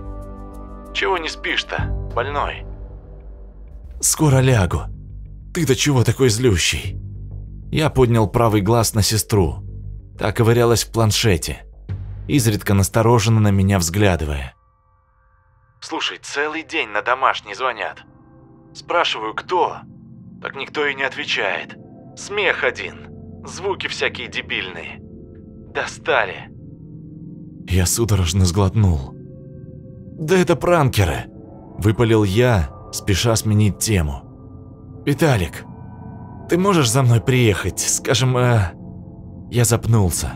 «Чего не спишь-то, больной?» «Скоро лягу. Ты-то чего такой злющий?» Я поднял правый глаз на сестру. Та ковырялась в планшете, изредка настороженно на меня взглядывая. Слушай, целый день на домашний звонят. Спрашиваю, кто? Так никто и не отвечает. Смех один. Звуки всякие дебильные. Достали. Я судорожно сглотнул. Да это пранкеры. Выпалил я, спеша сменить тему. Виталик, ты можешь за мной приехать? Скажем, э... я запнулся.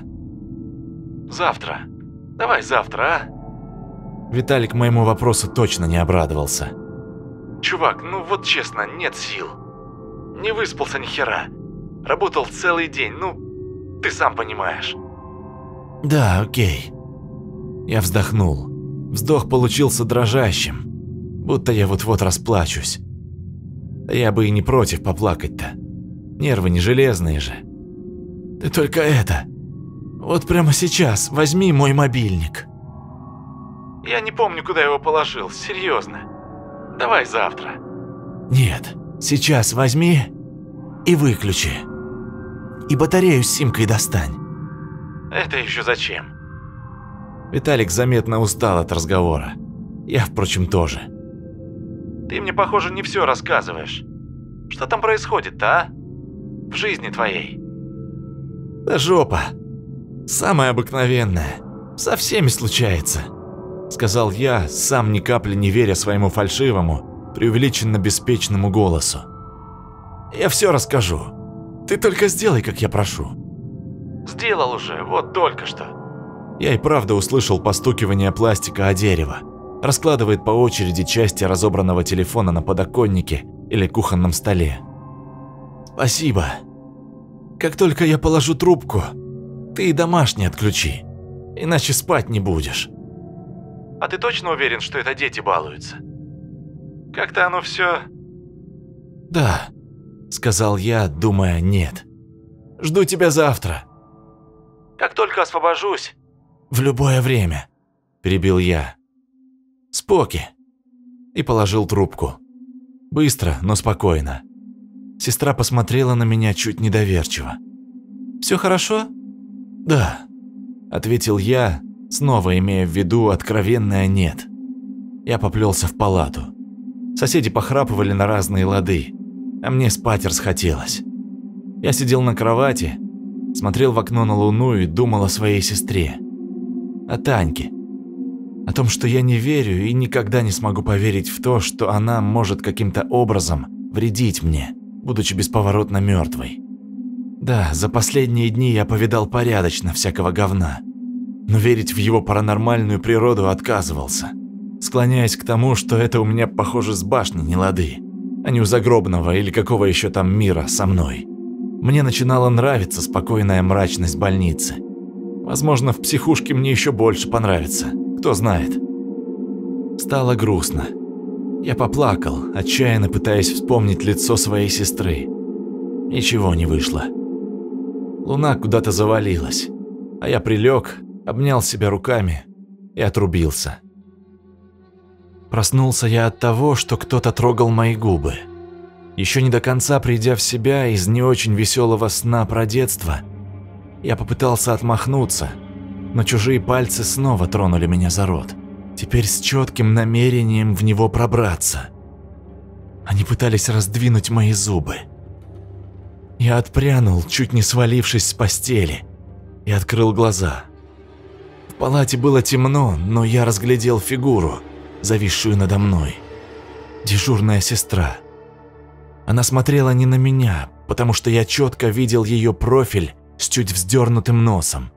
Завтра. Давай завтра, а? Виталик моему вопросу точно не обрадовался. «Чувак, ну вот честно, нет сил. Не выспался ни хера. Работал целый день, ну, ты сам понимаешь». «Да, окей». Я вздохнул. Вздох получился дрожащим, будто я вот-вот расплачусь. Я бы и не против поплакать-то. Нервы не железные же. Ты только это. Вот прямо сейчас возьми мой мобильник. Я не помню, куда его положил, серьезно. Давай завтра. Нет, сейчас возьми и выключи. И батарею с симкой достань. Это еще зачем? Виталик заметно устал от разговора. Я, впрочем, тоже. Ты мне, похоже, не все рассказываешь. Что там происходит-то, а? В жизни твоей. Да жопа. Самое обыкновенное. Со всеми случается. – сказал я, сам ни капли не веря своему фальшивому, преувеличенно беспечному голосу. «Я все расскажу. Ты только сделай, как я прошу». «Сделал уже, вот только что». Я и правда услышал постукивание пластика о дерево. Раскладывает по очереди части разобранного телефона на подоконнике или кухонном столе. «Спасибо. Как только я положу трубку, ты и домашний отключи, иначе спать не будешь». А ты точно уверен, что это дети балуются? Как-то оно все... Да, сказал я, думая нет. Жду тебя завтра. Как только освобожусь. В любое время, перебил я. Споки. И положил трубку. Быстро, но спокойно. Сестра посмотрела на меня чуть недоверчиво. «Все хорошо?» «Да», – ответил я, Снова имея в виду откровенное «нет». Я поплелся в палату. Соседи похрапывали на разные лады, а мне спать расхотелось. Я сидел на кровати, смотрел в окно на луну и думал о своей сестре. О Таньке. О том, что я не верю и никогда не смогу поверить в то, что она может каким-то образом вредить мне, будучи бесповоротно мертвой. Да, за последние дни я повидал порядочно всякого говна но верить в его паранормальную природу отказывался, склоняясь к тому, что это у меня, похоже, с башни не лады, а не у загробного или какого еще там мира со мной. Мне начинала нравиться спокойная мрачность больницы. Возможно, в психушке мне еще больше понравится, кто знает. Стало грустно. Я поплакал, отчаянно пытаясь вспомнить лицо своей сестры. Ничего не вышло. Луна куда-то завалилась, а я прилег, обнял себя руками и отрубился. Проснулся я от того, что кто-то трогал мои губы. Еще не до конца придя в себя из не очень веселого сна про детство, я попытался отмахнуться, но чужие пальцы снова тронули меня за рот. Теперь с четким намерением в него пробраться. Они пытались раздвинуть мои зубы. Я отпрянул, чуть не свалившись с постели, и открыл глаза – палате было темно, но я разглядел фигуру, зависшую надо мной. Дежурная сестра. Она смотрела не на меня, потому что я четко видел ее профиль с чуть вздернутым носом.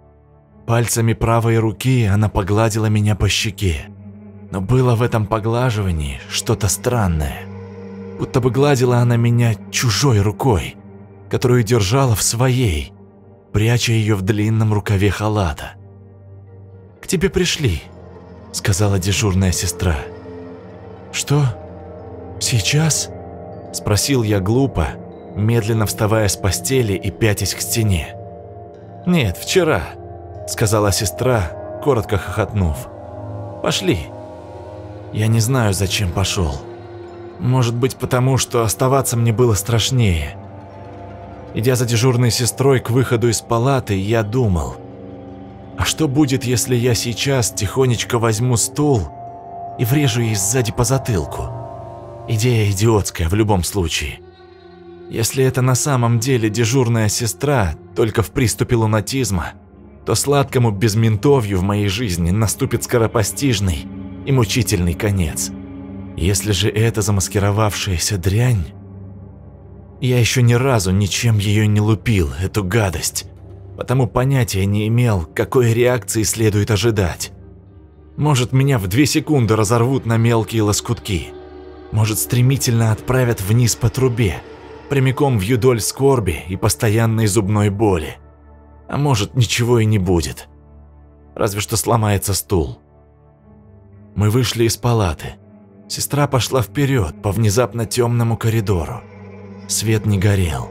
Пальцами правой руки она погладила меня по щеке. Но было в этом поглаживании что-то странное. Будто бы гладила она меня чужой рукой, которую держала в своей, пряча ее в длинном рукаве халата к тебе пришли», — сказала дежурная сестра. «Что? Сейчас?» — спросил я глупо, медленно вставая с постели и пятясь к стене. «Нет, вчера», — сказала сестра, коротко хохотнув. «Пошли». Я не знаю, зачем пошел. Может быть, потому что оставаться мне было страшнее. Идя за дежурной сестрой к выходу из палаты, я думал — а что будет, если я сейчас тихонечко возьму стул и врежу ей сзади по затылку? Идея идиотская в любом случае. Если это на самом деле дежурная сестра, только в приступе лунатизма, то сладкому безментовью в моей жизни наступит скоропостижный и мучительный конец. Если же это замаскировавшаяся дрянь... Я еще ни разу ничем ее не лупил, эту гадость потому понятия не имел, какой реакции следует ожидать. Может, меня в две секунды разорвут на мелкие лоскутки. Может, стремительно отправят вниз по трубе, прямиком в юдоль скорби и постоянной зубной боли. А может, ничего и не будет. Разве что сломается стул. Мы вышли из палаты. Сестра пошла вперед по внезапно темному коридору. Свет не горел.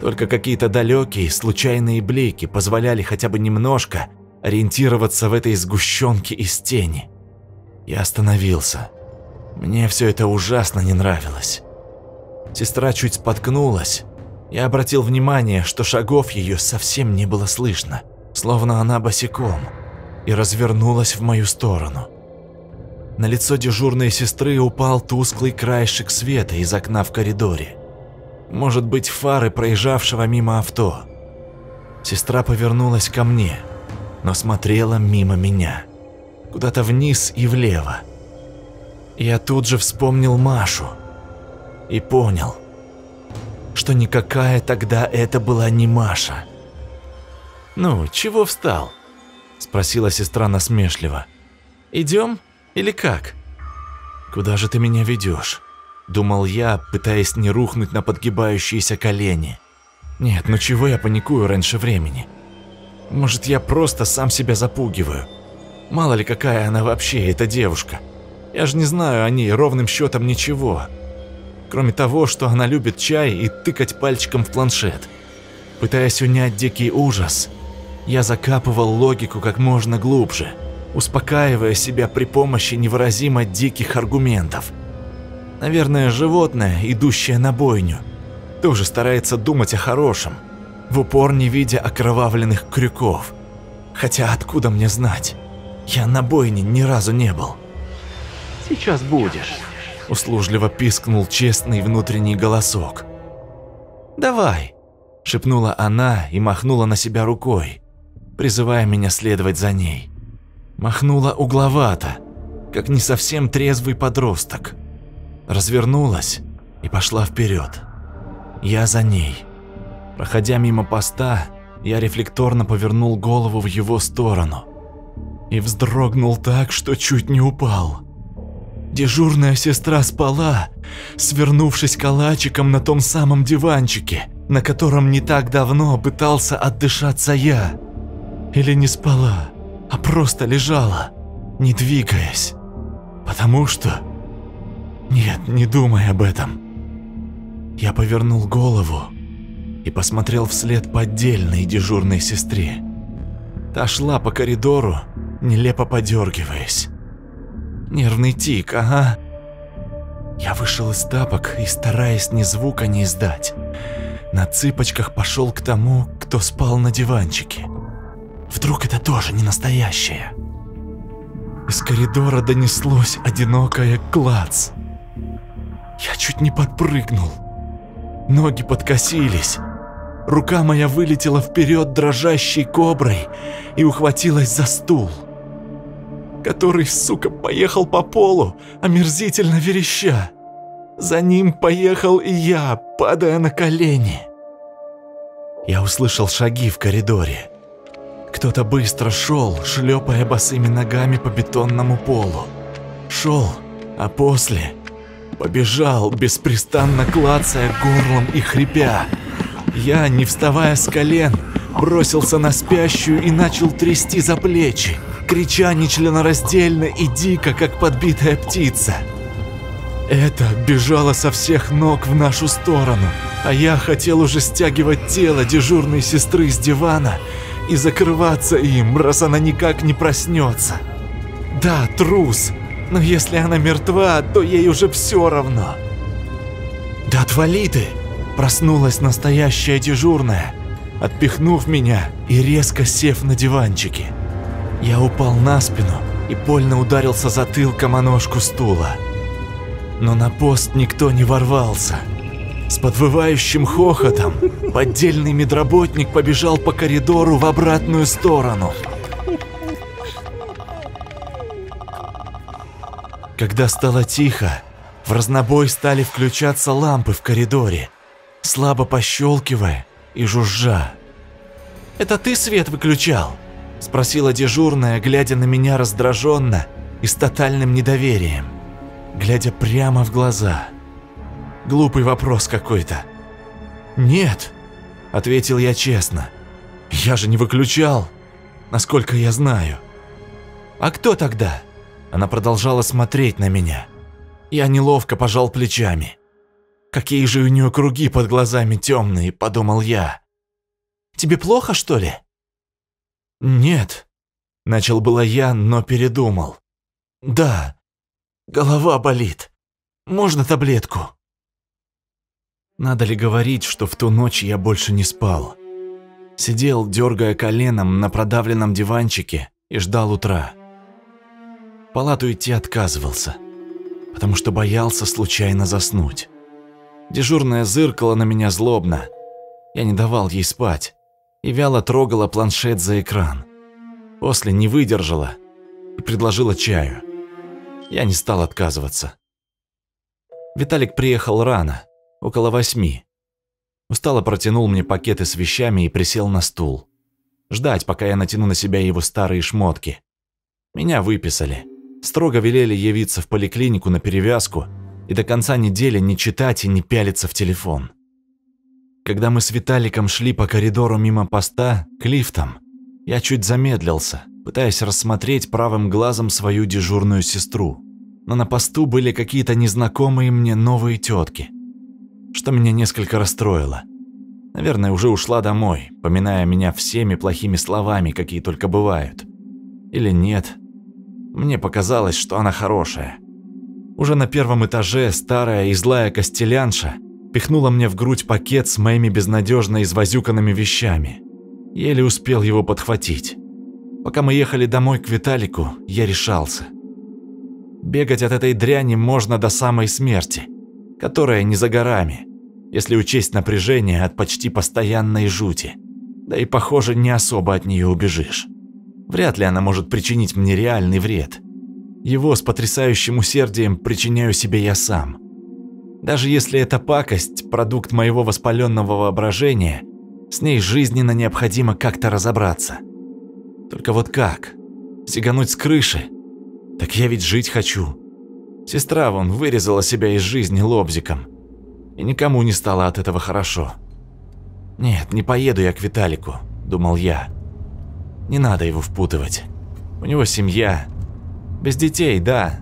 Только какие-то далекие, случайные блики позволяли хотя бы немножко ориентироваться в этой сгущенке из тени. Я остановился. Мне все это ужасно не нравилось. Сестра чуть споткнулась. Я обратил внимание, что шагов ее совсем не было слышно, словно она босиком, и развернулась в мою сторону. На лицо дежурной сестры упал тусклый краешек света из окна в коридоре может быть, фары проезжавшего мимо авто. Сестра повернулась ко мне, но смотрела мимо меня, куда-то вниз и влево. Я тут же вспомнил Машу и понял, что никакая тогда это была не Маша. «Ну, чего встал?» – спросила сестра насмешливо. «Идем или как?» «Куда же ты меня ведешь?» Думал я, пытаясь не рухнуть на подгибающиеся колени. Нет, ну чего я паникую раньше времени? Может, я просто сам себя запугиваю? Мало ли какая она вообще, эта девушка. Я же не знаю о ней ровным счетом ничего. Кроме того, что она любит чай и тыкать пальчиком в планшет. Пытаясь унять дикий ужас, я закапывал логику как можно глубже, успокаивая себя при помощи невыразимо диких аргументов – Наверное, животное, идущее на бойню, тоже старается думать о хорошем, в упор не видя окровавленных крюков. Хотя откуда мне знать? Я на бойне ни разу не был. «Сейчас будешь», – услужливо пискнул честный внутренний голосок. «Давай», – шепнула она и махнула на себя рукой, призывая меня следовать за ней. Махнула угловато, как не совсем трезвый подросток развернулась и пошла вперед. Я за ней. Проходя мимо поста, я рефлекторно повернул голову в его сторону и вздрогнул так, что чуть не упал. Дежурная сестра спала, свернувшись калачиком на том самом диванчике, на котором не так давно пытался отдышаться я. Или не спала, а просто лежала, не двигаясь. Потому что нет, не думай об этом. Я повернул голову и посмотрел вслед поддельной дежурной сестре. Та шла по коридору, нелепо подергиваясь. Нервный тик, ага. Я вышел из тапок и, стараясь ни звука не издать, на цыпочках пошел к тому, кто спал на диванчике. Вдруг это тоже не настоящее? Из коридора донеслось одинокое клац. Я чуть не подпрыгнул. Ноги подкосились. Рука моя вылетела вперед дрожащей коброй и ухватилась за стул, который, сука, поехал по полу, омерзительно вереща. За ним поехал и я, падая на колени. Я услышал шаги в коридоре. Кто-то быстро шел, шлепая босыми ногами по бетонному полу. Шел, а после побежал, беспрестанно клацая горлом и хрипя. Я, не вставая с колен, бросился на спящую и начал трясти за плечи, крича нечленораздельно и дико, как подбитая птица. Это бежало со всех ног в нашу сторону, а я хотел уже стягивать тело дежурной сестры с дивана и закрываться им, раз она никак не проснется. Да, трус, но если она мертва, то ей уже все равно. «Да отвали ты!» Проснулась настоящая дежурная, отпихнув меня и резко сев на диванчике. Я упал на спину и больно ударился затылком о ножку стула. Но на пост никто не ворвался. С подвывающим хохотом поддельный медработник побежал по коридору в обратную сторону – Когда стало тихо, в разнобой стали включаться лампы в коридоре, слабо пощелкивая и жужжа. «Это ты свет выключал?» – спросила дежурная, глядя на меня раздраженно и с тотальным недоверием, глядя прямо в глаза. Глупый вопрос какой-то. «Нет», – ответил я честно. «Я же не выключал, насколько я знаю». «А кто тогда?» Она продолжала смотреть на меня. Я неловко пожал плечами. «Какие же у нее круги под глазами темные», – подумал я. «Тебе плохо, что ли?» «Нет», – начал было я, но передумал. «Да, голова болит. Можно таблетку?» Надо ли говорить, что в ту ночь я больше не спал? Сидел, дергая коленом на продавленном диванчике и ждал утра. Палату идти отказывался, потому что боялся случайно заснуть. Дежурная зыркала на меня злобно. Я не давал ей спать и вяло трогала планшет за экран. После не выдержала и предложила чаю. Я не стал отказываться. Виталик приехал рано, около восьми. Устало протянул мне пакеты с вещами и присел на стул. Ждать, пока я натяну на себя его старые шмотки. Меня выписали. Строго велели явиться в поликлинику на перевязку и до конца недели не читать и не пялиться в телефон. Когда мы с Виталиком шли по коридору мимо поста к лифтам, я чуть замедлился, пытаясь рассмотреть правым глазом свою дежурную сестру. Но на посту были какие-то незнакомые мне новые тетки, что меня несколько расстроило. Наверное, уже ушла домой, поминая меня всеми плохими словами, какие только бывают. Или нет, мне показалось, что она хорошая. Уже на первом этаже старая и злая костелянша пихнула мне в грудь пакет с моими безнадежно извозюканными вещами. Еле успел его подхватить. Пока мы ехали домой к Виталику, я решался. Бегать от этой дряни можно до самой смерти, которая не за горами, если учесть напряжение от почти постоянной жути. Да и, похоже, не особо от нее убежишь. Вряд ли она может причинить мне реальный вред. Его с потрясающим усердием причиняю себе я сам. Даже если эта пакость – продукт моего воспаленного воображения, с ней жизненно необходимо как-то разобраться. Только вот как? Сигануть с крыши? Так я ведь жить хочу. Сестра вон вырезала себя из жизни лобзиком. И никому не стало от этого хорошо. Нет, не поеду я к Виталику, думал я. Не надо его впутывать. У него семья. Без детей, да.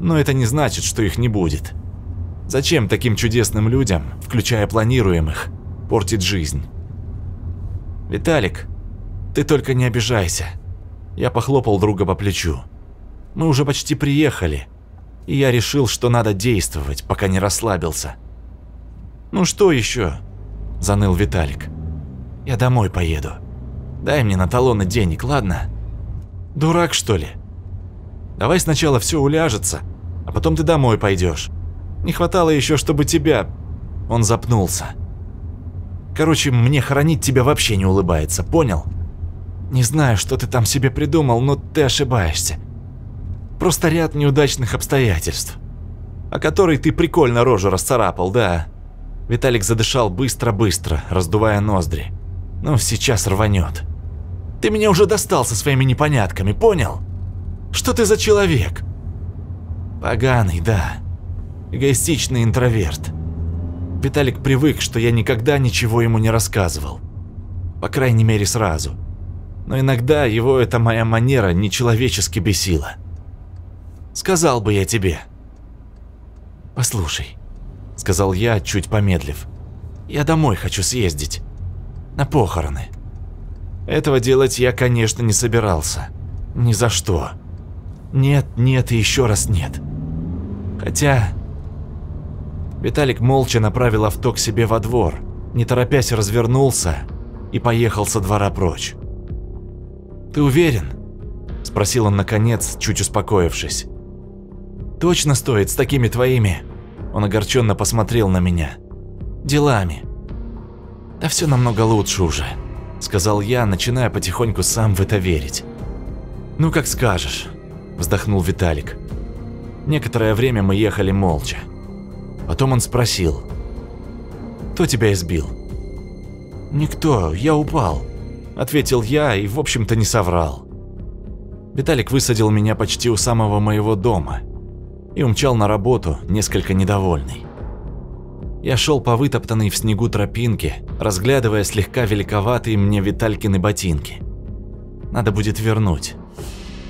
Но это не значит, что их не будет. Зачем таким чудесным людям, включая планируемых, портить жизнь? «Виталик, ты только не обижайся». Я похлопал друга по плечу. «Мы уже почти приехали, и я решил, что надо действовать, пока не расслабился». «Ну что еще?» – заныл Виталик. «Я домой поеду. Дай мне на талоны денег, ладно? Дурак, что ли? Давай сначала все уляжется, а потом ты домой пойдешь. Не хватало еще, чтобы тебя... Он запнулся. Короче, мне хоронить тебя вообще не улыбается, понял? Не знаю, что ты там себе придумал, но ты ошибаешься. Просто ряд неудачных обстоятельств, о которой ты прикольно рожу расцарапал, да? Виталик задышал быстро-быстро, раздувая ноздри. Ну, сейчас рванет. Ты меня уже достал со своими непонятками, понял? Что ты за человек? Поганый, да. Эгоистичный интроверт. Виталик привык, что я никогда ничего ему не рассказывал. По крайней мере, сразу. Но иногда его эта моя манера нечеловечески бесила. Сказал бы я тебе. «Послушай», — сказал я, чуть помедлив, — «я домой хочу съездить. На похороны». Этого делать я, конечно, не собирался. Ни за что. Нет, нет и еще раз нет. Хотя... Виталик молча направил авто к себе во двор, не торопясь развернулся и поехал со двора прочь. «Ты уверен?» – спросил он наконец, чуть успокоившись. «Точно стоит с такими твоими?» – он огорченно посмотрел на меня. «Делами». «Да все намного лучше уже» сказал я, начиная потихоньку сам в это верить. «Ну, как скажешь», – вздохнул Виталик. Некоторое время мы ехали молча. Потом он спросил. «Кто тебя избил?» «Никто, я упал», – ответил я и, в общем-то, не соврал. Виталик высадил меня почти у самого моего дома и умчал на работу, несколько недовольный. Я шел по вытоптанной в снегу тропинке, разглядывая слегка великоватые мне Виталькины ботинки. Надо будет вернуть.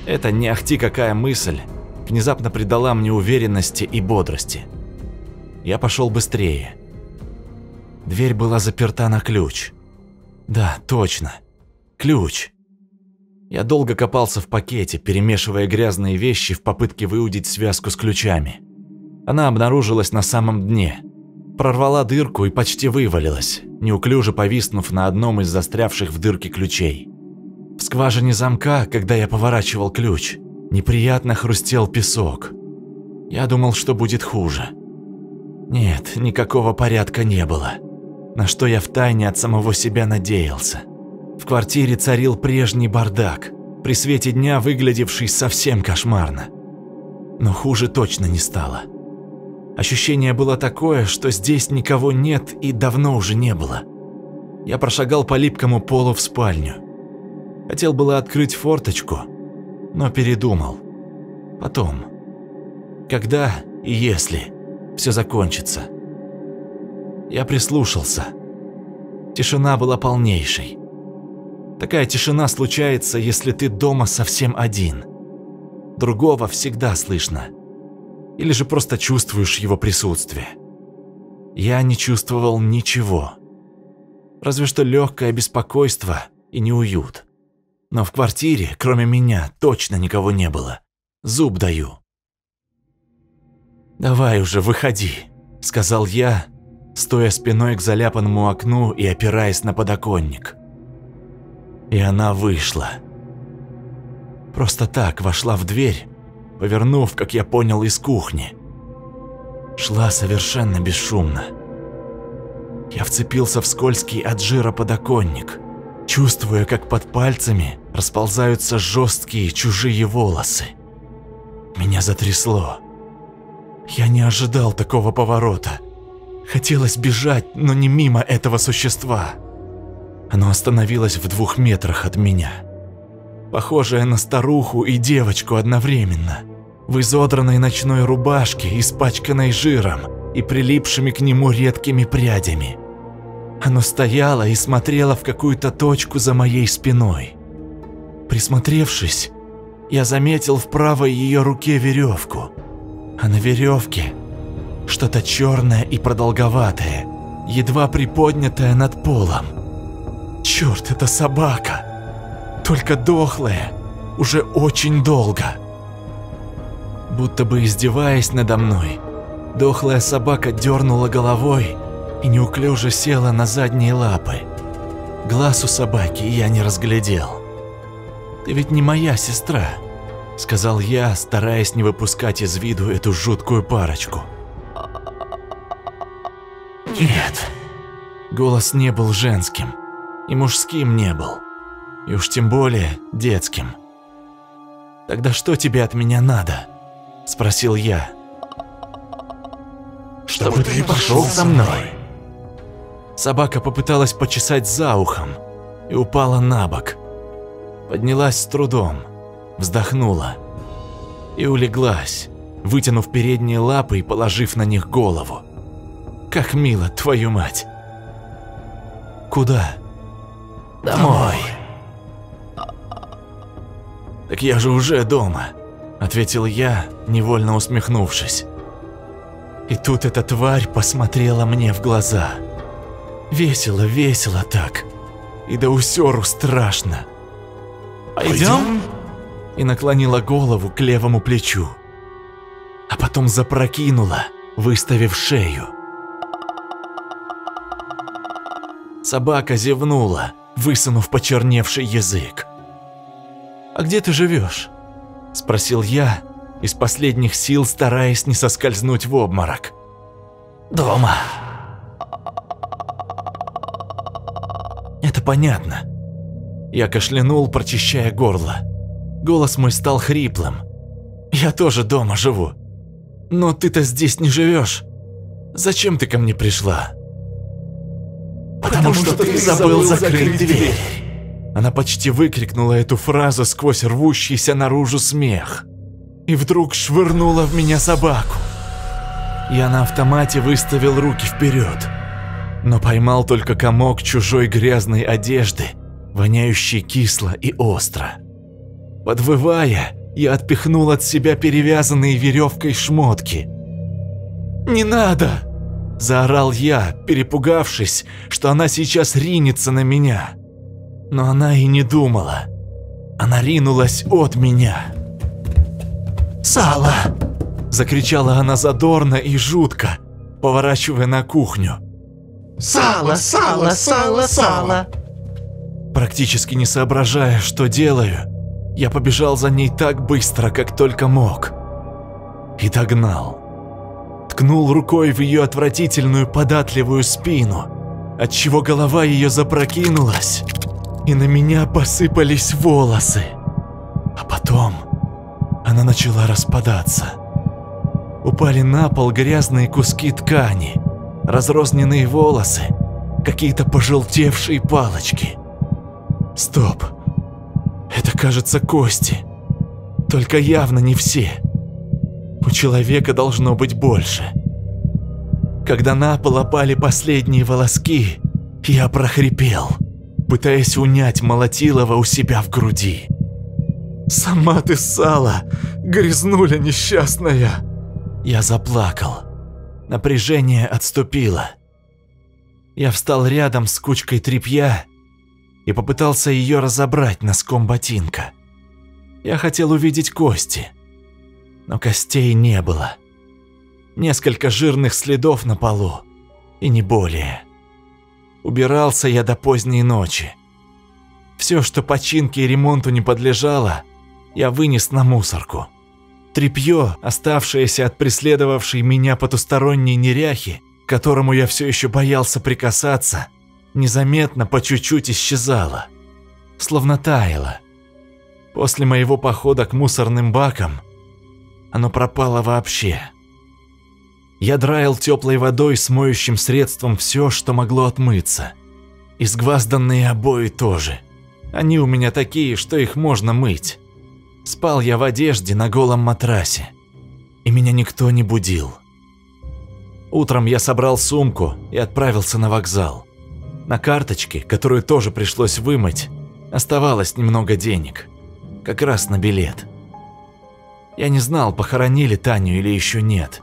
Это не ахти какая мысль, внезапно придала мне уверенности и бодрости. Я пошел быстрее. Дверь была заперта на ключ. Да, точно. Ключ. Я долго копался в пакете, перемешивая грязные вещи в попытке выудить связку с ключами. Она обнаружилась на самом дне – прорвала дырку и почти вывалилась, неуклюже повиснув на одном из застрявших в дырке ключей. В скважине замка, когда я поворачивал ключ, неприятно хрустел песок. Я думал, что будет хуже. Нет, никакого порядка не было. На что я втайне от самого себя надеялся. В квартире царил прежний бардак, при свете дня выглядевший совсем кошмарно. Но хуже точно не стало. Ощущение было такое, что здесь никого нет и давно уже не было. Я прошагал по липкому полу в спальню. Хотел было открыть форточку, но передумал. Потом. Когда и если все закончится. Я прислушался. Тишина была полнейшей. Такая тишина случается, если ты дома совсем один. Другого всегда слышно или же просто чувствуешь его присутствие. Я не чувствовал ничего. Разве что легкое беспокойство и неуют. Но в квартире, кроме меня, точно никого не было. Зуб даю. «Давай уже, выходи», – сказал я, стоя спиной к заляпанному окну и опираясь на подоконник. И она вышла. Просто так вошла в дверь повернув, как я понял, из кухни. Шла совершенно бесшумно. Я вцепился в скользкий от жира подоконник, чувствуя, как под пальцами расползаются жесткие чужие волосы. Меня затрясло. Я не ожидал такого поворота. Хотелось бежать, но не мимо этого существа. Оно остановилось в двух метрах от меня. Похожее на старуху и девочку одновременно в изодранной ночной рубашке, испачканной жиром и прилипшими к нему редкими прядями. Оно стояло и смотрело в какую-то точку за моей спиной. Присмотревшись, я заметил в правой ее руке веревку, а на веревке что-то черное и продолговатое, едва приподнятое над полом. Черт, это собака! Только дохлая, уже очень долго будто бы издеваясь надо мной. Дохлая собака дернула головой и неуклюже села на задние лапы. Глаз у собаки я не разглядел. «Ты ведь не моя сестра», — сказал я, стараясь не выпускать из виду эту жуткую парочку. «Нет». Голос не был женским, и мужским не был, и уж тем более детским. «Тогда что тебе от меня надо?» — спросил я. «Чтобы ты пошел со мной!» Собака попыталась почесать за ухом и упала на бок. Поднялась с трудом, вздохнула и улеглась, вытянув передние лапы и положив на них голову. «Как мило, твою мать!» «Куда?» «Домой!» «Так я же уже дома!» ответил я, невольно усмехнувшись. И тут эта тварь посмотрела мне в глаза. Весело, весело так. И до усеру страшно. «Пойдем?» И наклонила голову к левому плечу. А потом запрокинула, выставив шею. Собака зевнула, высунув почерневший язык. «А где ты живешь?» – спросил я, из последних сил стараясь не соскользнуть в обморок. «Дома». «Это понятно». Я кашлянул, прочищая горло. Голос мой стал хриплым. «Я тоже дома живу. Но ты-то здесь не живешь. Зачем ты ко мне пришла?» «Потому, Потому что, что ты забыл закрыть дверь». Она почти выкрикнула эту фразу сквозь рвущийся наружу смех. И вдруг швырнула в меня собаку. Я на автомате выставил руки вперед, но поймал только комок чужой грязной одежды, воняющий кисло и остро. Подвывая, я отпихнул от себя перевязанные веревкой шмотки. «Не надо!» – заорал я, перепугавшись, что она сейчас ринется на меня. Но она и не думала. Она ринулась от меня. «Сало!» – закричала она задорно и жутко, поворачивая на кухню. «Сало, сало, сало, сало!» Практически не соображая, что делаю, я побежал за ней так быстро, как только мог. И догнал. Ткнул рукой в ее отвратительную податливую спину, отчего голова ее запрокинулась, и на меня посыпались волосы. А потом она начала распадаться. Упали на пол грязные куски ткани, разрозненные волосы, какие-то пожелтевшие палочки. Стоп. Это, кажется, кости. Только явно не все. У человека должно быть больше. Когда на пол опали последние волоски, я прохрипел пытаясь унять Молотилова у себя в груди. «Сама ты ссала, грязнуля несчастная!» Я заплакал. Напряжение отступило. Я встал рядом с кучкой тряпья и попытался ее разобрать носком ботинка. Я хотел увидеть кости, но костей не было. Несколько жирных следов на полу и не более. Убирался я до поздней ночи. Все, что починке и ремонту не подлежало, я вынес на мусорку. Трепье, оставшееся от преследовавшей меня потусторонней неряхи, к которому я все еще боялся прикасаться, незаметно по чуть-чуть исчезало, словно таяло. После моего похода к мусорным бакам оно пропало вообще. Я драил теплой водой с моющим средством все, что могло отмыться. и сгвозданные обои тоже. Они у меня такие, что их можно мыть. Спал я в одежде на голом матрасе. И меня никто не будил. Утром я собрал сумку и отправился на вокзал. На карточке, которую тоже пришлось вымыть, оставалось немного денег. Как раз на билет. Я не знал, похоронили Таню или еще нет.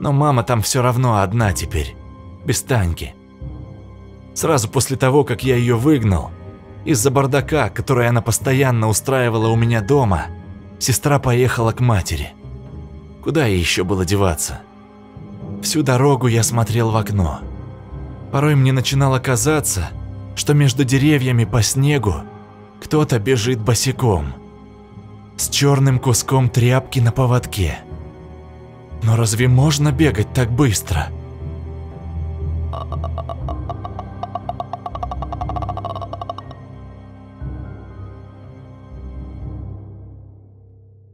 Но мама там все равно одна теперь, без Таньки. Сразу после того, как я ее выгнал, из-за бардака, который она постоянно устраивала у меня дома, сестра поехала к матери. Куда ей еще было деваться? Всю дорогу я смотрел в окно. Порой мне начинало казаться, что между деревьями по снегу кто-то бежит босиком, с черным куском тряпки на поводке. Но разве можно бегать так быстро?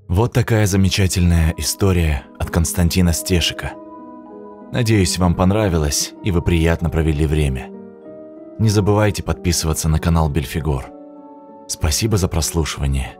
Вот такая замечательная история от Константина Стешика. Надеюсь, вам понравилось и вы приятно провели время. Не забывайте подписываться на канал Бельфигор. Спасибо за прослушивание.